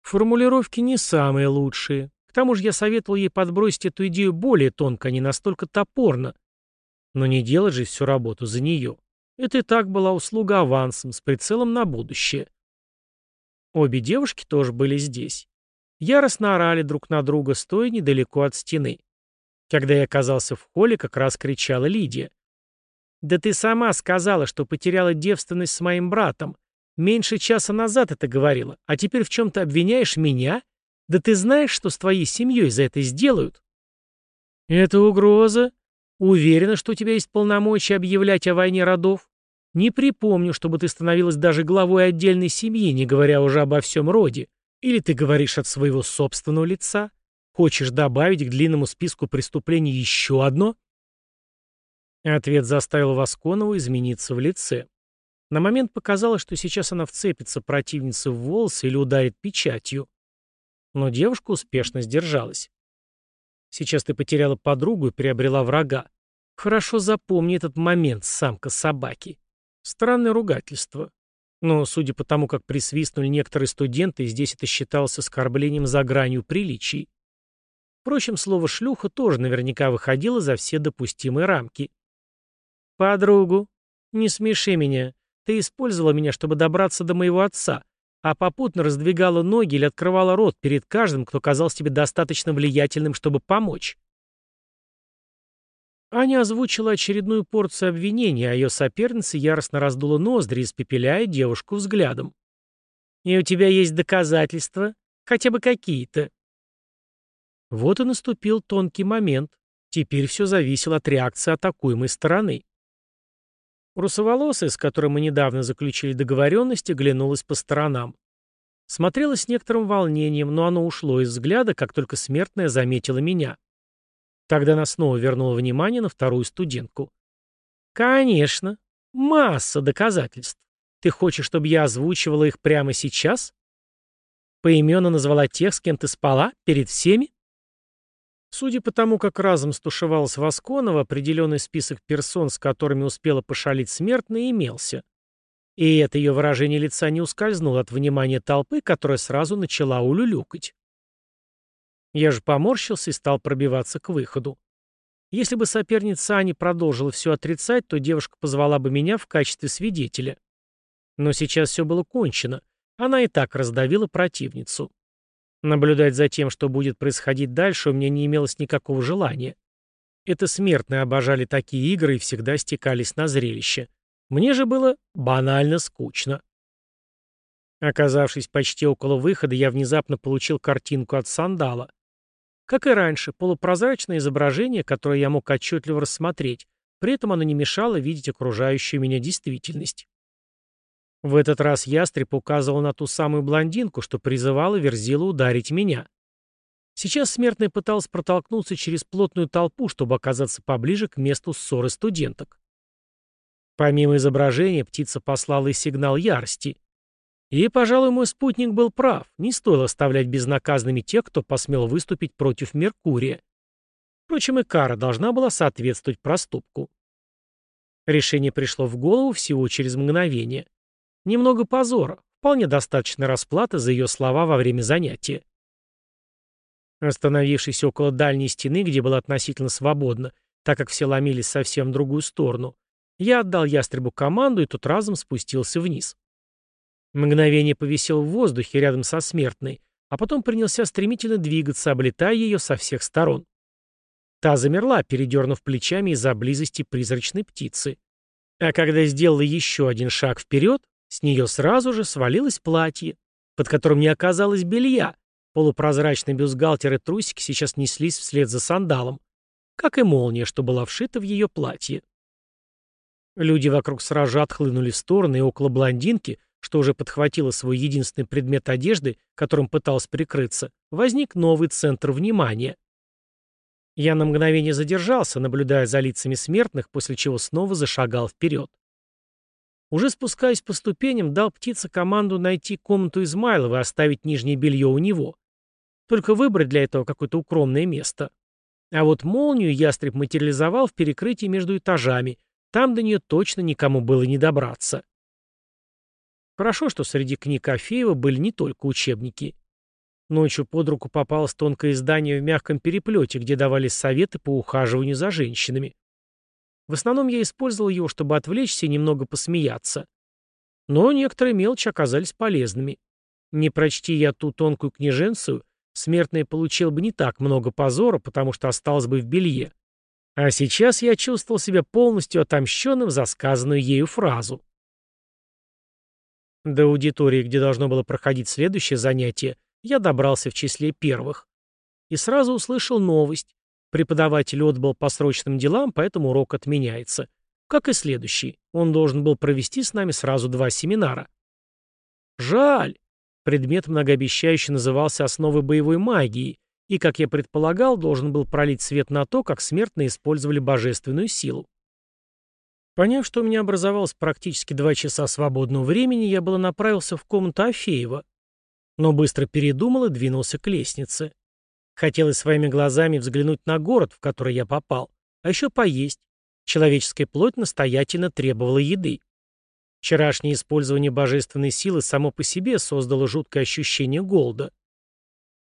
Формулировки не самые лучшие, к тому же я советовал ей подбросить эту идею более тонко, а не настолько топорно. Но не делать же всю работу за нее. Это и так была услуга авансом, с прицелом на будущее. Обе девушки тоже были здесь. Яростно орали друг на друга, стоя недалеко от стены. Когда я оказался в холле, как раз кричала Лидия. «Да ты сама сказала, что потеряла девственность с моим братом. Меньше часа назад это говорила, а теперь в чем-то обвиняешь меня? Да ты знаешь, что с твоей семьей за это сделают? Это угроза? Уверена, что у тебя есть полномочия объявлять о войне родов? Не припомню, чтобы ты становилась даже главой отдельной семьи, не говоря уже обо всем роде. Или ты говоришь от своего собственного лица? Хочешь добавить к длинному списку преступлений еще одно? Ответ заставил Восконову измениться в лице. На момент показалось, что сейчас она вцепится противнице в волосы или ударит печатью. Но девушка успешно сдержалась. Сейчас ты потеряла подругу и приобрела врага. Хорошо запомни этот момент, самка собаки. Странное ругательство. Но, судя по тому, как присвистнули некоторые студенты, здесь это считалось оскорблением за гранью приличий. Впрочем, слово «шлюха» тоже наверняка выходило за все допустимые рамки. «Подругу, не смеши меня. Ты использовала меня, чтобы добраться до моего отца, а попутно раздвигала ноги или открывала рот перед каждым, кто казался тебе достаточно влиятельным, чтобы помочь. Аня озвучила очередную порцию обвинений, а ее соперница яростно раздула ноздри, испепеляя девушку взглядом. «И у тебя есть доказательства? Хотя бы какие-то?» Вот и наступил тонкий момент. Теперь все зависело от реакции атакуемой стороны. Русоволосая, с которой мы недавно заключили договоренности, глянулась по сторонам. Смотрела с некоторым волнением, но оно ушло из взгляда, как только смертная заметила меня. Тогда она снова вернула внимание на вторую студентку. «Конечно. Масса доказательств. Ты хочешь, чтобы я озвучивала их прямо сейчас? Поименно назвала тех, с кем ты спала, перед всеми?» Судя по тому, как разом стушевалась Восконова, определенный список персон, с которыми успела пошалить смертно, имелся. И это ее выражение лица не ускользнуло от внимания толпы, которая сразу начала улюлюкать. Я же поморщился и стал пробиваться к выходу. Если бы соперница Ани продолжила все отрицать, то девушка позвала бы меня в качестве свидетеля. Но сейчас все было кончено. Она и так раздавила противницу. Наблюдать за тем, что будет происходить дальше, у меня не имелось никакого желания. Это смертные обожали такие игры и всегда стекались на зрелище. Мне же было банально скучно. Оказавшись почти около выхода, я внезапно получил картинку от сандала. Как и раньше, полупрозрачное изображение, которое я мог отчетливо рассмотреть, при этом оно не мешало видеть окружающую меня действительность. В этот раз ястреб указывал на ту самую блондинку, что призывала Верзила ударить меня. Сейчас смертный пытался протолкнуться через плотную толпу, чтобы оказаться поближе к месту ссоры студенток. Помимо изображения, птица послала и сигнал ярости. И, пожалуй, мой спутник был прав, не стоило оставлять безнаказанными тех, кто посмел выступить против Меркурия. Впрочем, и кара должна была соответствовать проступку. Решение пришло в голову всего через мгновение. Немного позора, вполне достаточно расплаты за ее слова во время занятия. Остановившись около дальней стены, где было относительно свободно, так как все ломились совсем в другую сторону, я отдал ястребу команду, и тот разом спустился вниз. Мгновение повисел в воздухе рядом со смертной, а потом принялся стремительно двигаться, облетая ее со всех сторон. Та замерла, передернув плечами из-за близости призрачной птицы. А когда сделала еще один шаг вперед, с нее сразу же свалилось платье, под которым не оказалось белья, Полупрозрачный бюстгальтер и трусики сейчас неслись вслед за сандалом, как и молния, что была вшита в ее платье. Люди вокруг сразу отхлынули в стороны, и около блондинки, что уже подхватила свой единственный предмет одежды, которым пыталась прикрыться, возник новый центр внимания. Я на мгновение задержался, наблюдая за лицами смертных, после чего снова зашагал вперед. Уже спускаясь по ступеням, дал птице команду найти комнату Измайлова и оставить нижнее белье у него. Только выбрать для этого какое-то укромное место. А вот молнию ястреб материализовал в перекрытии между этажами. Там до нее точно никому было не добраться. Хорошо, что среди книг Афеева были не только учебники. Ночью под руку попалось тонкое издание в мягком переплете, где давались советы по ухаживанию за женщинами. В основном я использовал его, чтобы отвлечься и немного посмеяться. Но некоторые мелочи оказались полезными. Не прочти я ту тонкую книженцию, смертный получил бы не так много позора, потому что осталось бы в белье. А сейчас я чувствовал себя полностью отомщенным за сказанную ею фразу. До аудитории, где должно было проходить следующее занятие, я добрался в числе первых. И сразу услышал новость. Преподаватель отбыл по срочным делам, поэтому урок отменяется. Как и следующий. Он должен был провести с нами сразу два семинара. Жаль. Предмет многообещающе назывался «Основы боевой магии», и, как я предполагал, должен был пролить свет на то, как смертные использовали божественную силу. Поняв, что у меня образовалось практически два часа свободного времени, я было направился в комнату Афеева, но быстро передумал и двинулся к лестнице. Хотелось своими глазами взглянуть на город, в который я попал, а еще поесть. Человеческая плоть настоятельно требовала еды. Вчерашнее использование божественной силы само по себе создало жуткое ощущение голода.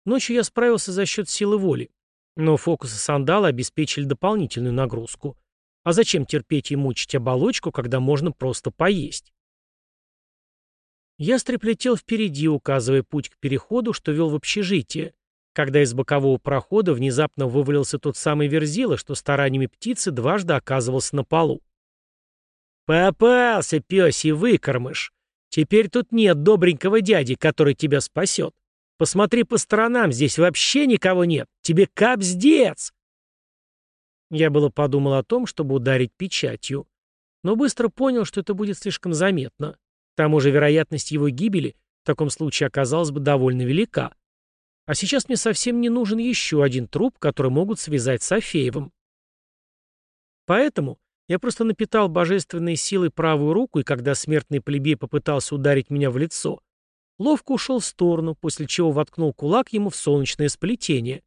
Ночью я справился за счет силы воли, но фокусы сандала обеспечили дополнительную нагрузку. А зачем терпеть и мучить оболочку, когда можно просто поесть? Ястреб летел впереди, указывая путь к переходу, что вел в общежитие, когда из бокового прохода внезапно вывалился тот самый верзила, что стараниями птицы дважды оказывался на полу. «Попался, пёсий выкормыш! Теперь тут нет добренького дяди, который тебя спасет. Посмотри по сторонам, здесь вообще никого нет. Тебе капздец!» Я было подумал о том, чтобы ударить печатью, но быстро понял, что это будет слишком заметно. К тому же вероятность его гибели в таком случае оказалась бы довольно велика. А сейчас мне совсем не нужен еще один труп, который могут связать с Афеевым. Поэтому я просто напитал божественной силой правую руку, и когда смертный плебей попытался ударить меня в лицо, ловко ушел в сторону, после чего воткнул кулак ему в солнечное сплетение.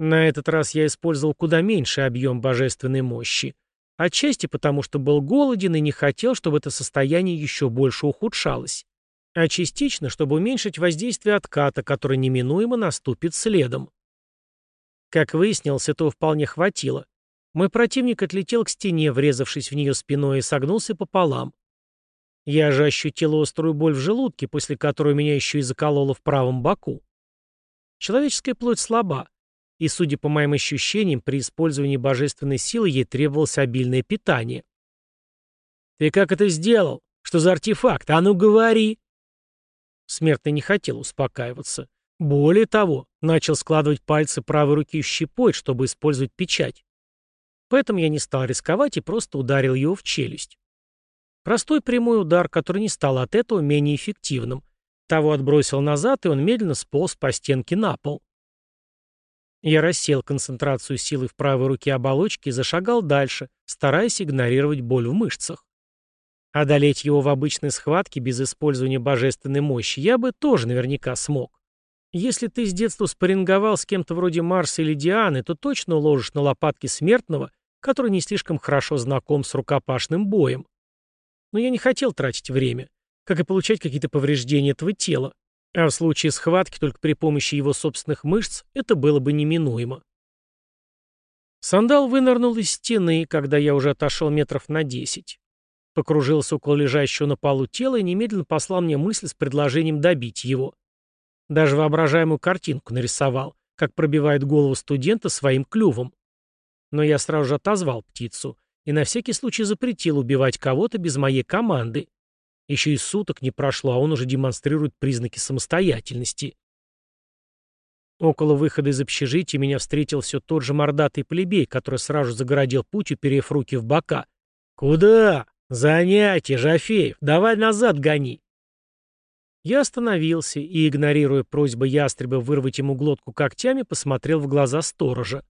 На этот раз я использовал куда меньший объем божественной мощи, Отчасти потому, что был голоден и не хотел, чтобы это состояние еще больше ухудшалось. А частично, чтобы уменьшить воздействие отката, который неминуемо наступит следом. Как выяснилось, этого вполне хватило. Мой противник отлетел к стене, врезавшись в нее спиной, и согнулся пополам. Я же ощутил острую боль в желудке, после которой меня еще и закололо в правом боку. Человеческая плоть слаба, и, судя по моим ощущениям, при использовании божественной силы ей требовалось обильное питание. «Ты как это сделал? Что за артефакт? А ну говори!» Смертный не хотел успокаиваться. Более того, начал складывать пальцы правой руки в щепоть, чтобы использовать печать. Поэтому я не стал рисковать и просто ударил его в челюсть. Простой прямой удар, который не стал от этого менее эффективным. Того отбросил назад, и он медленно сполз по стенке на пол. Я рассел концентрацию силы в правой руке оболочки и зашагал дальше, стараясь игнорировать боль в мышцах. Одолеть его в обычной схватке без использования божественной мощи я бы тоже наверняка смог. Если ты с детства спарринговал с кем-то вроде Марса или Дианы, то точно уложишь на лопатки смертного, который не слишком хорошо знаком с рукопашным боем. Но я не хотел тратить время, как и получать какие-то повреждения этого тела. А в случае схватки только при помощи его собственных мышц это было бы неминуемо. Сандал вынырнул из стены, когда я уже отошел метров на десять. Покружился около лежащего на полу тела и немедленно послал мне мысль с предложением добить его. Даже воображаемую картинку нарисовал, как пробивает голову студента своим клювом. Но я сразу же отозвал птицу и на всякий случай запретил убивать кого-то без моей команды. Еще и суток не прошло, а он уже демонстрирует признаки самостоятельности. Около выхода из общежития меня встретил все тот же мордатый плебей, который сразу загородил путь, уперев руки в бока. «Куда? Занятие, Жафеев! Давай назад гони!» Я остановился и, игнорируя просьбу ястреба вырвать ему глотку когтями, посмотрел в глаза сторожа.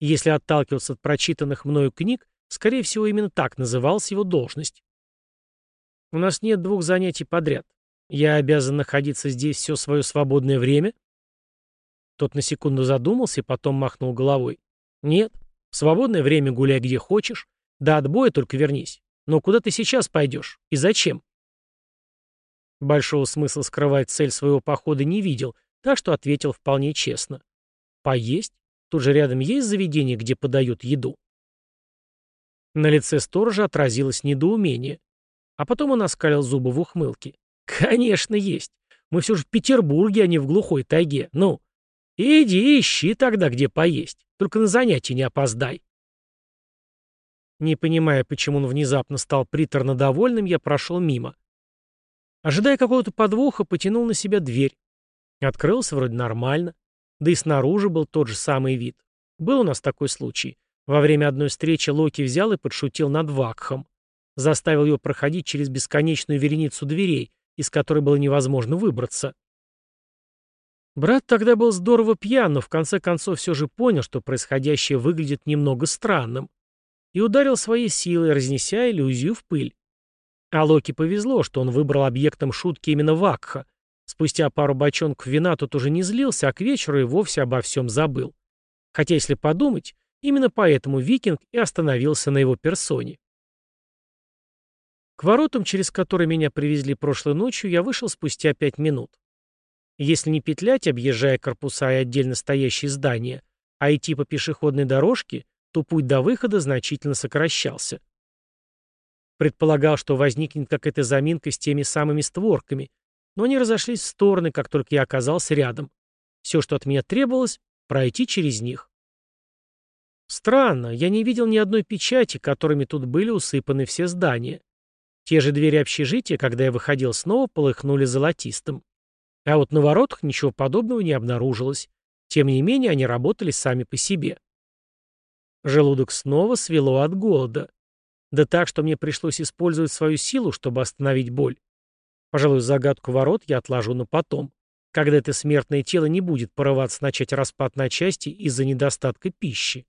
Если отталкиваться от прочитанных мною книг, скорее всего, именно так называлась его должность. У нас нет двух занятий подряд. Я обязан находиться здесь все свое свободное время? Тот на секунду задумался и потом махнул головой. Нет, в свободное время гуляй где хочешь. До отбоя только вернись. Но куда ты сейчас пойдешь? И зачем? Большого смысла скрывать цель своего похода не видел, так что ответил вполне честно. Поесть? Тут же рядом есть заведение, где подают еду. На лице сторожа отразилось недоумение. А потом он оскалил зубы в ухмылке. «Конечно, есть. Мы все же в Петербурге, а не в глухой тайге. Ну, иди ищи тогда, где поесть. Только на занятия не опоздай». Не понимая, почему он внезапно стал приторно довольным, я прошел мимо. Ожидая какого-то подвоха, потянул на себя дверь. Открылся вроде нормально. Да и снаружи был тот же самый вид. Был у нас такой случай. Во время одной встречи Локи взял и подшутил над Вакхом. Заставил его проходить через бесконечную вереницу дверей, из которой было невозможно выбраться. Брат тогда был здорово пьян, но в конце концов все же понял, что происходящее выглядит немного странным, и ударил своей силой, разнеся иллюзию в пыль. А Локи повезло, что он выбрал объектом шутки именно Вакха. Спустя пару бочонков вина тот уже не злился, а к вечеру и вовсе обо всем забыл. Хотя, если подумать, именно поэтому викинг и остановился на его персоне. К воротам, через которые меня привезли прошлой ночью, я вышел спустя пять минут. Если не петлять, объезжая корпуса и отдельно стоящие здания, а идти по пешеходной дорожке, то путь до выхода значительно сокращался. Предполагал, что возникнет какая-то заминка с теми самыми створками, но они разошлись в стороны, как только я оказался рядом. Все, что от меня требовалось, пройти через них. Странно, я не видел ни одной печати, которыми тут были усыпаны все здания. Те же двери общежития, когда я выходил снова, полыхнули золотистым. А вот на воротах ничего подобного не обнаружилось. Тем не менее, они работали сами по себе. Желудок снова свело от голода. Да так, что мне пришлось использовать свою силу, чтобы остановить боль. Пожалуй, загадку ворот я отложу на потом, когда это смертное тело не будет порываться начать распад на части из-за недостатка пищи.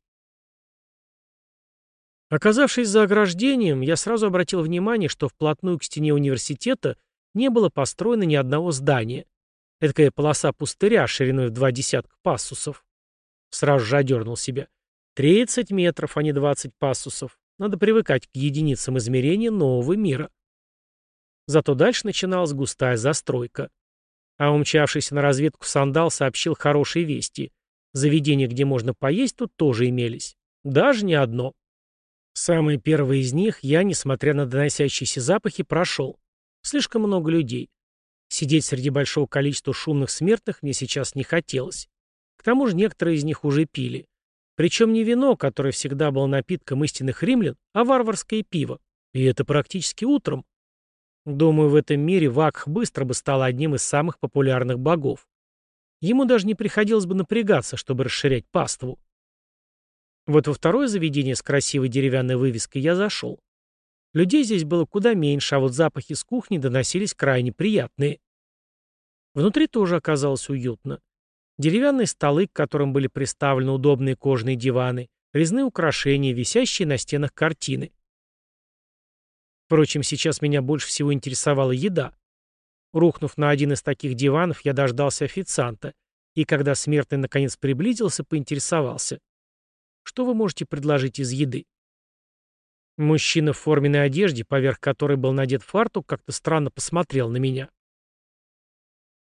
Оказавшись за ограждением, я сразу обратил внимание, что вплотную к стене университета не было построено ни одного здания. Эдакая полоса пустыря шириной в два десятка пассусов. Сразу же одернул себя. 30 метров, а не 20 пассусов. Надо привыкать к единицам измерения нового мира. Зато дальше начиналась густая застройка. А умчавшийся на разведку сандал сообщил хорошие вести. Заведения, где можно поесть, тут тоже имелись. Даже не одно. Самые первые из них я, несмотря на доносящиеся запахи, прошел. Слишком много людей. Сидеть среди большого количества шумных смертных мне сейчас не хотелось. К тому же некоторые из них уже пили. Причем не вино, которое всегда было напитком истинных римлян, а варварское пиво. И это практически утром. Думаю, в этом мире Вакх быстро бы стал одним из самых популярных богов. Ему даже не приходилось бы напрягаться, чтобы расширять паству. Вот во второе заведение с красивой деревянной вывеской я зашел. Людей здесь было куда меньше, а вот запахи с кухни доносились крайне приятные. Внутри тоже оказалось уютно. Деревянные столы, к которым были приставлены удобные кожаные диваны, резные украшения, висящие на стенах картины. Впрочем, сейчас меня больше всего интересовала еда. Рухнув на один из таких диванов, я дождался официанта, и когда смертный наконец приблизился, поинтересовался. Что вы можете предложить из еды? Мужчина в форменной одежде, поверх которой был надет фартук, как-то странно посмотрел на меня.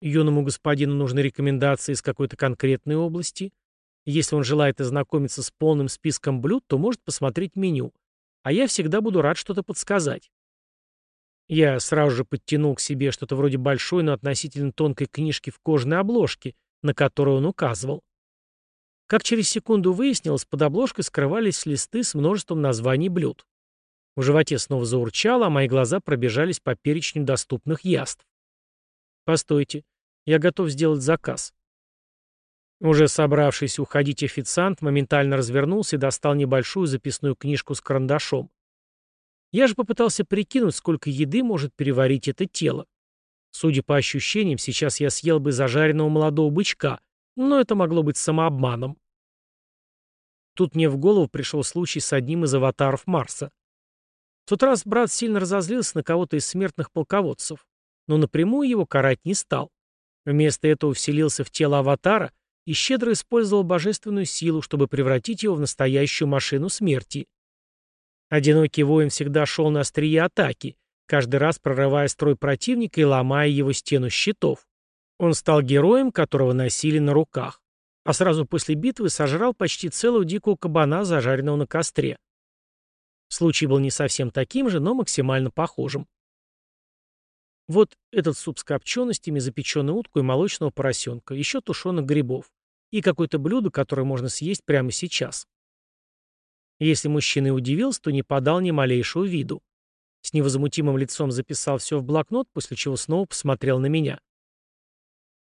Юному господину нужны рекомендации из какой-то конкретной области. Если он желает ознакомиться с полным списком блюд, то может посмотреть меню. А я всегда буду рад что-то подсказать. Я сразу же подтянул к себе что-то вроде большой, но относительно тонкой книжки в кожаной обложке, на которую он указывал. Как через секунду выяснилось, под обложкой скрывались листы с множеством названий блюд. В животе снова заурчало, а мои глаза пробежались по перечню доступных яств. «Постойте, я готов сделать заказ». Уже собравшийся уходить официант моментально развернулся и достал небольшую записную книжку с карандашом. Я же попытался прикинуть, сколько еды может переварить это тело. Судя по ощущениям, сейчас я съел бы зажаренного молодого бычка, но это могло быть самообманом. Тут мне в голову пришел случай с одним из аватаров Марса. В тот раз брат сильно разозлился на кого-то из смертных полководцев, но напрямую его карать не стал. Вместо этого вселился в тело аватара и щедро использовал божественную силу, чтобы превратить его в настоящую машину смерти. Одинокий воин всегда шел на острие атаки, каждый раз прорывая строй противника и ломая его стену щитов. Он стал героем, которого носили на руках, а сразу после битвы сожрал почти целую дикую кабана, зажаренного на костре. Случай был не совсем таким же, но максимально похожим. Вот этот суп с копченостями, запеченной уткой и молочного поросенка, еще тушеных грибов. И какое-то блюдо, которое можно съесть прямо сейчас. Если мужчина и удивился, то не подал ни малейшего виду. С невозмутимым лицом записал все в блокнот, после чего снова посмотрел на меня.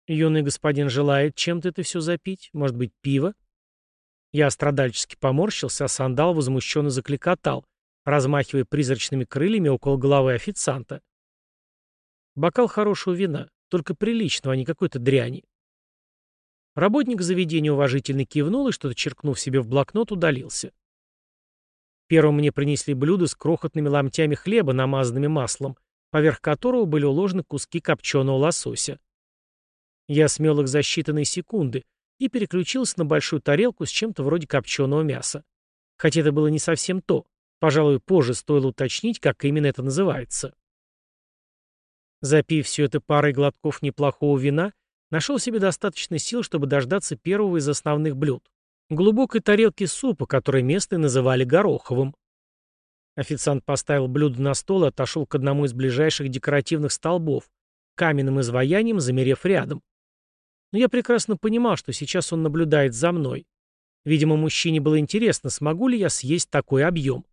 «Юный господин желает чем-то это все запить? Может быть, пиво?» Я страдальчески поморщился, а сандал возмущенно закликотал, размахивая призрачными крыльями около головы официанта. Бокал хорошего вина, только приличного, а не какой-то дряни. Работник заведения уважительно кивнул и, что-то черкнув себе в блокнот, удалился. Первым мне принесли блюдо с крохотными ломтями хлеба, намазанными маслом, поверх которого были уложены куски копченого лосося. Я смел их за считанные секунды и переключился на большую тарелку с чем-то вроде копченого мяса. Хотя это было не совсем то. Пожалуй, позже стоило уточнить, как именно это называется. Запив все это парой глотков неплохого вина, нашел себе достаточно сил, чтобы дождаться первого из основных блюд — глубокой тарелки супа, которое местные называли гороховым. Официант поставил блюдо на стол и отошел к одному из ближайших декоративных столбов, каменным изваянием, замерев рядом. Но я прекрасно понимал, что сейчас он наблюдает за мной. Видимо, мужчине было интересно, смогу ли я съесть такой объем.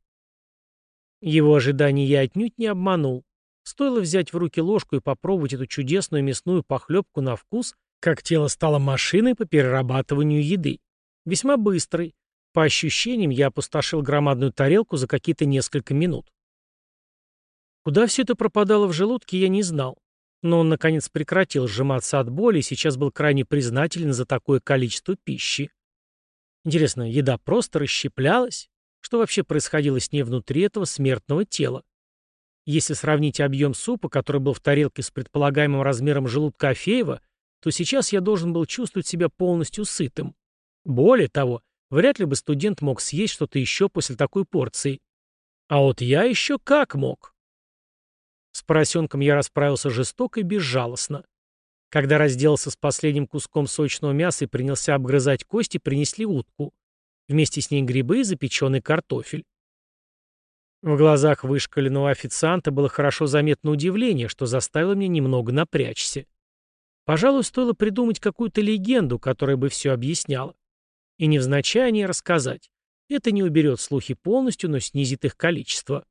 Его ожидания я отнюдь не обманул. Стоило взять в руки ложку и попробовать эту чудесную мясную похлебку на вкус, как тело стало машиной по перерабатыванию еды. Весьма быстрой. По ощущениям, я опустошил громадную тарелку за какие-то несколько минут. Куда все это пропадало в желудке, я не знал. Но он, наконец, прекратил сжиматься от боли и сейчас был крайне признателен за такое количество пищи. Интересно, еда просто расщеплялась? Что вообще происходило с ней внутри этого смертного тела? Если сравнить объем супа, который был в тарелке с предполагаемым размером желудка Афеева, то сейчас я должен был чувствовать себя полностью сытым. Более того, вряд ли бы студент мог съесть что-то еще после такой порции. А вот я еще как мог. С поросенком я расправился жестоко и безжалостно. Когда разделался с последним куском сочного мяса и принялся обгрызать кости, принесли утку. Вместе с ней грибы и запеченный картофель. В глазах вышкаленного официанта было хорошо заметно удивление, что заставило меня немного напрячься. Пожалуй, стоило придумать какую-то легенду, которая бы все объясняла. И невзначай о ней рассказать. Это не уберет слухи полностью, но снизит их количество.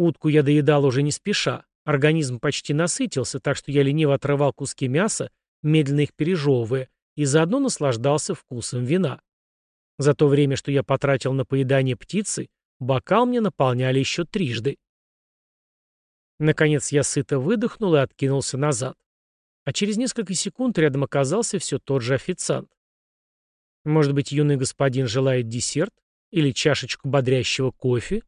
Утку я доедал уже не спеша. Организм почти насытился, так что я лениво отрывал куски мяса, медленно их пережевывая, и заодно наслаждался вкусом вина. За то время, что я потратил на поедание птицы, Бокал мне наполняли еще трижды. Наконец я сыто выдохнул и откинулся назад. А через несколько секунд рядом оказался все тот же официант. Может быть, юный господин желает десерт? Или чашечку бодрящего кофе?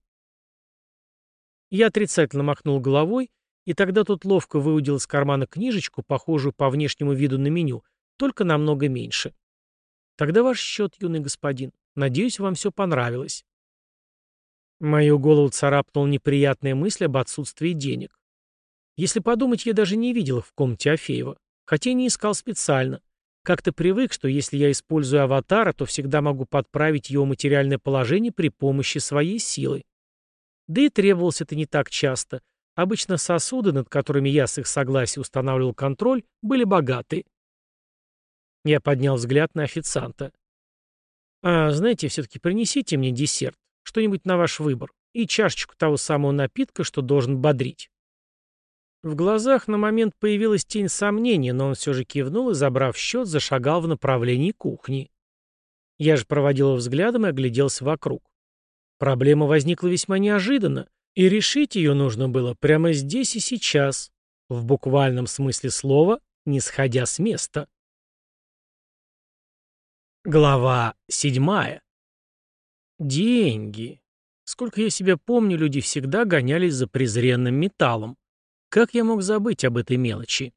Я отрицательно махнул головой, и тогда тот ловко выудил из кармана книжечку, похожую по внешнему виду на меню, только намного меньше. Тогда ваш счет, юный господин. Надеюсь, вам все понравилось. Мою голову царапнула неприятная мысль об отсутствии денег. Если подумать, я даже не видел их в комнате Афеева, хотя не искал специально. Как-то привык, что если я использую аватара, то всегда могу подправить его материальное положение при помощи своей силы. Да и требовалось это не так часто. Обычно сосуды, над которыми я с их согласия устанавливал контроль, были богаты. Я поднял взгляд на официанта. «А, знаете, все-таки принесите мне десерт. Что-нибудь на ваш выбор. И чашечку того самого напитка, что должен бодрить. В глазах на момент появилась тень сомнения, но он все же кивнул и, забрав счет, зашагал в направлении кухни. Я же проводил его взглядом и огляделся вокруг. Проблема возникла весьма неожиданно, и решить ее нужно было прямо здесь и сейчас, в буквальном смысле слова, не сходя с места. Глава седьмая. Деньги. Сколько я себя помню, люди всегда гонялись за презренным металлом. Как я мог забыть об этой мелочи?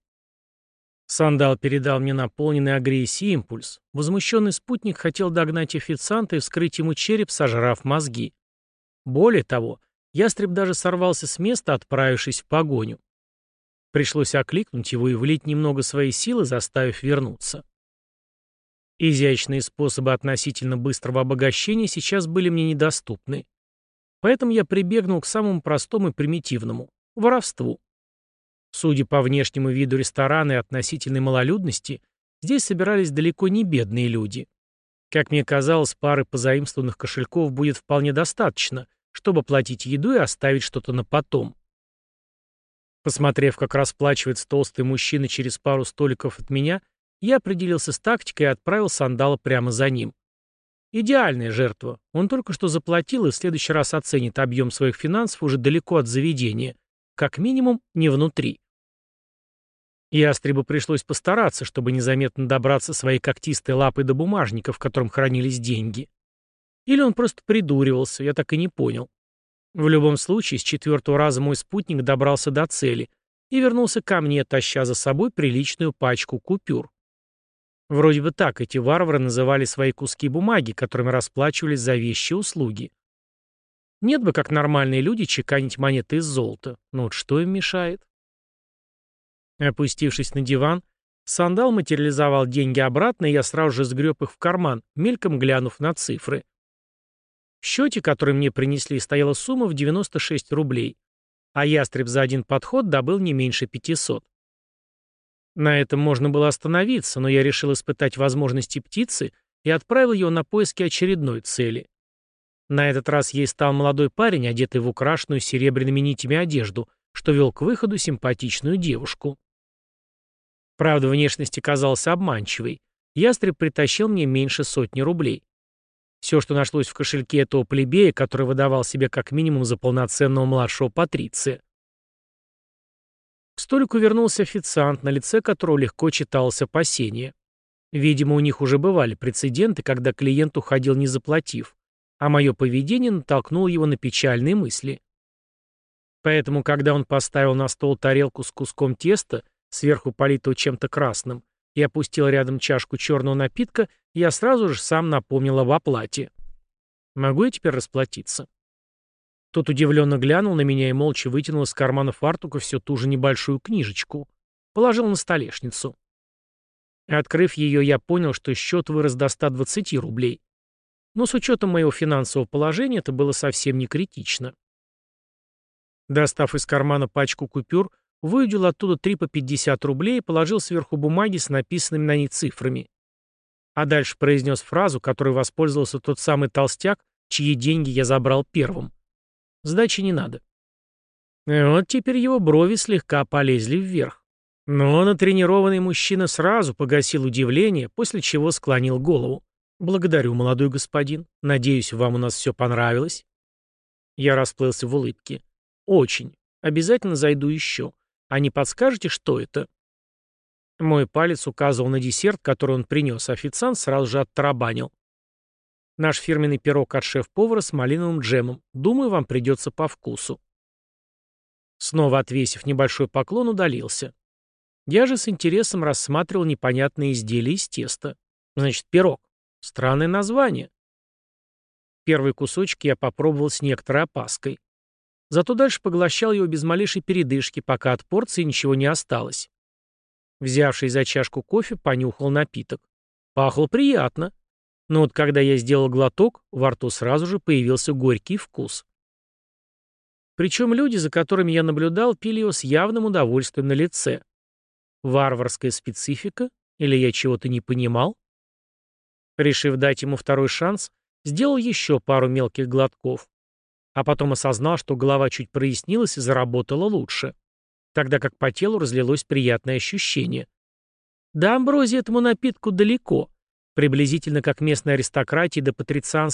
Сандал передал мне наполненный агрессией импульс. Возмущенный спутник хотел догнать официанта и вскрыть ему череп, сожрав мозги. Более того, ястреб даже сорвался с места, отправившись в погоню. Пришлось окликнуть его и влить немного своей силы, заставив вернуться. Изящные способы относительно быстрого обогащения сейчас были мне недоступны. Поэтому я прибегнул к самому простому и примитивному – воровству. Судя по внешнему виду ресторана и относительной малолюдности, здесь собирались далеко не бедные люди. Как мне казалось, пары позаимствованных кошельков будет вполне достаточно, чтобы платить еду и оставить что-то на потом. Посмотрев, как расплачивается толстый мужчина через пару столиков от меня, я определился с тактикой и отправил сандала прямо за ним. Идеальная жертва. Он только что заплатил и в следующий раз оценит объем своих финансов уже далеко от заведения. Как минимум, не внутри. Ястребу пришлось постараться, чтобы незаметно добраться своей когтистой лапой до бумажника, в котором хранились деньги. Или он просто придуривался, я так и не понял. В любом случае, с четвертого раза мой спутник добрался до цели и вернулся ко мне, таща за собой приличную пачку купюр. Вроде бы так эти варвары называли свои куски бумаги, которыми расплачивались за вещи и услуги. Нет бы, как нормальные люди, чеканить монеты из золота. Но вот что им мешает? Опустившись на диван, сандал материализовал деньги обратно, и я сразу же сгреб их в карман, мельком глянув на цифры. В счете, который мне принесли, стояла сумма в 96 рублей, а ястреб за один подход добыл не меньше 500. На этом можно было остановиться, но я решил испытать возможности птицы и отправил ее на поиски очередной цели. На этот раз ей стал молодой парень, одетый в украшенную серебряными нитями одежду, что вел к выходу симпатичную девушку. Правда, внешность оказалась обманчивой. Ястреб притащил мне меньше сотни рублей. Все, что нашлось в кошельке этого плебея, который выдавал себя как минимум за полноценного младшего патриция. К столику вернулся официант, на лице которого легко читалось опасение. Видимо, у них уже бывали прецеденты, когда клиент уходил не заплатив, а мое поведение натолкнуло его на печальные мысли. Поэтому, когда он поставил на стол тарелку с куском теста, сверху политого чем-то красным, и опустил рядом чашку черного напитка, я сразу же сам напомнил об оплате. Могу я теперь расплатиться? Тот удивленно глянул на меня и молча вытянул из кармана фартука всю ту же небольшую книжечку. Положил на столешницу. Открыв ее, я понял, что счет вырос до 120 рублей. Но с учетом моего финансового положения это было совсем не критично. Достав из кармана пачку купюр, выудил оттуда три по 50 рублей и положил сверху бумаги с написанными на ней цифрами. А дальше произнес фразу, которой воспользовался тот самый толстяк, чьи деньги я забрал первым. Сдачи не надо. И вот теперь его брови слегка полезли вверх. Но натренированный мужчина сразу погасил удивление, после чего склонил голову. «Благодарю, молодой господин. Надеюсь, вам у нас все понравилось?» Я расплылся в улыбке. «Очень. Обязательно зайду еще. А не подскажете, что это?» Мой палец указывал на десерт, который он принес, официант сразу же оттарабанил. Наш фирменный пирог от шеф-повара с малиновым джемом. Думаю, вам придется по вкусу. Снова отвесив небольшой поклон, удалился. Я же с интересом рассматривал непонятные изделия из теста. Значит, пирог. Странное название. Первый кусочек я попробовал с некоторой опаской. Зато дальше поглощал его без малейшей передышки, пока от порции ничего не осталось. Взявший за чашку кофе, понюхал напиток. Пахло приятно. Но вот когда я сделал глоток, во рту сразу же появился горький вкус. Причем люди, за которыми я наблюдал, пили его с явным удовольствием на лице. Варварская специфика? Или я чего-то не понимал? Решив дать ему второй шанс, сделал еще пару мелких глотков. А потом осознал, что голова чуть прояснилась и заработала лучше. тогда как по телу разлилось приятное ощущение. До амброзии этому напитку далеко, приблизительно как местной аристократии до патрицианства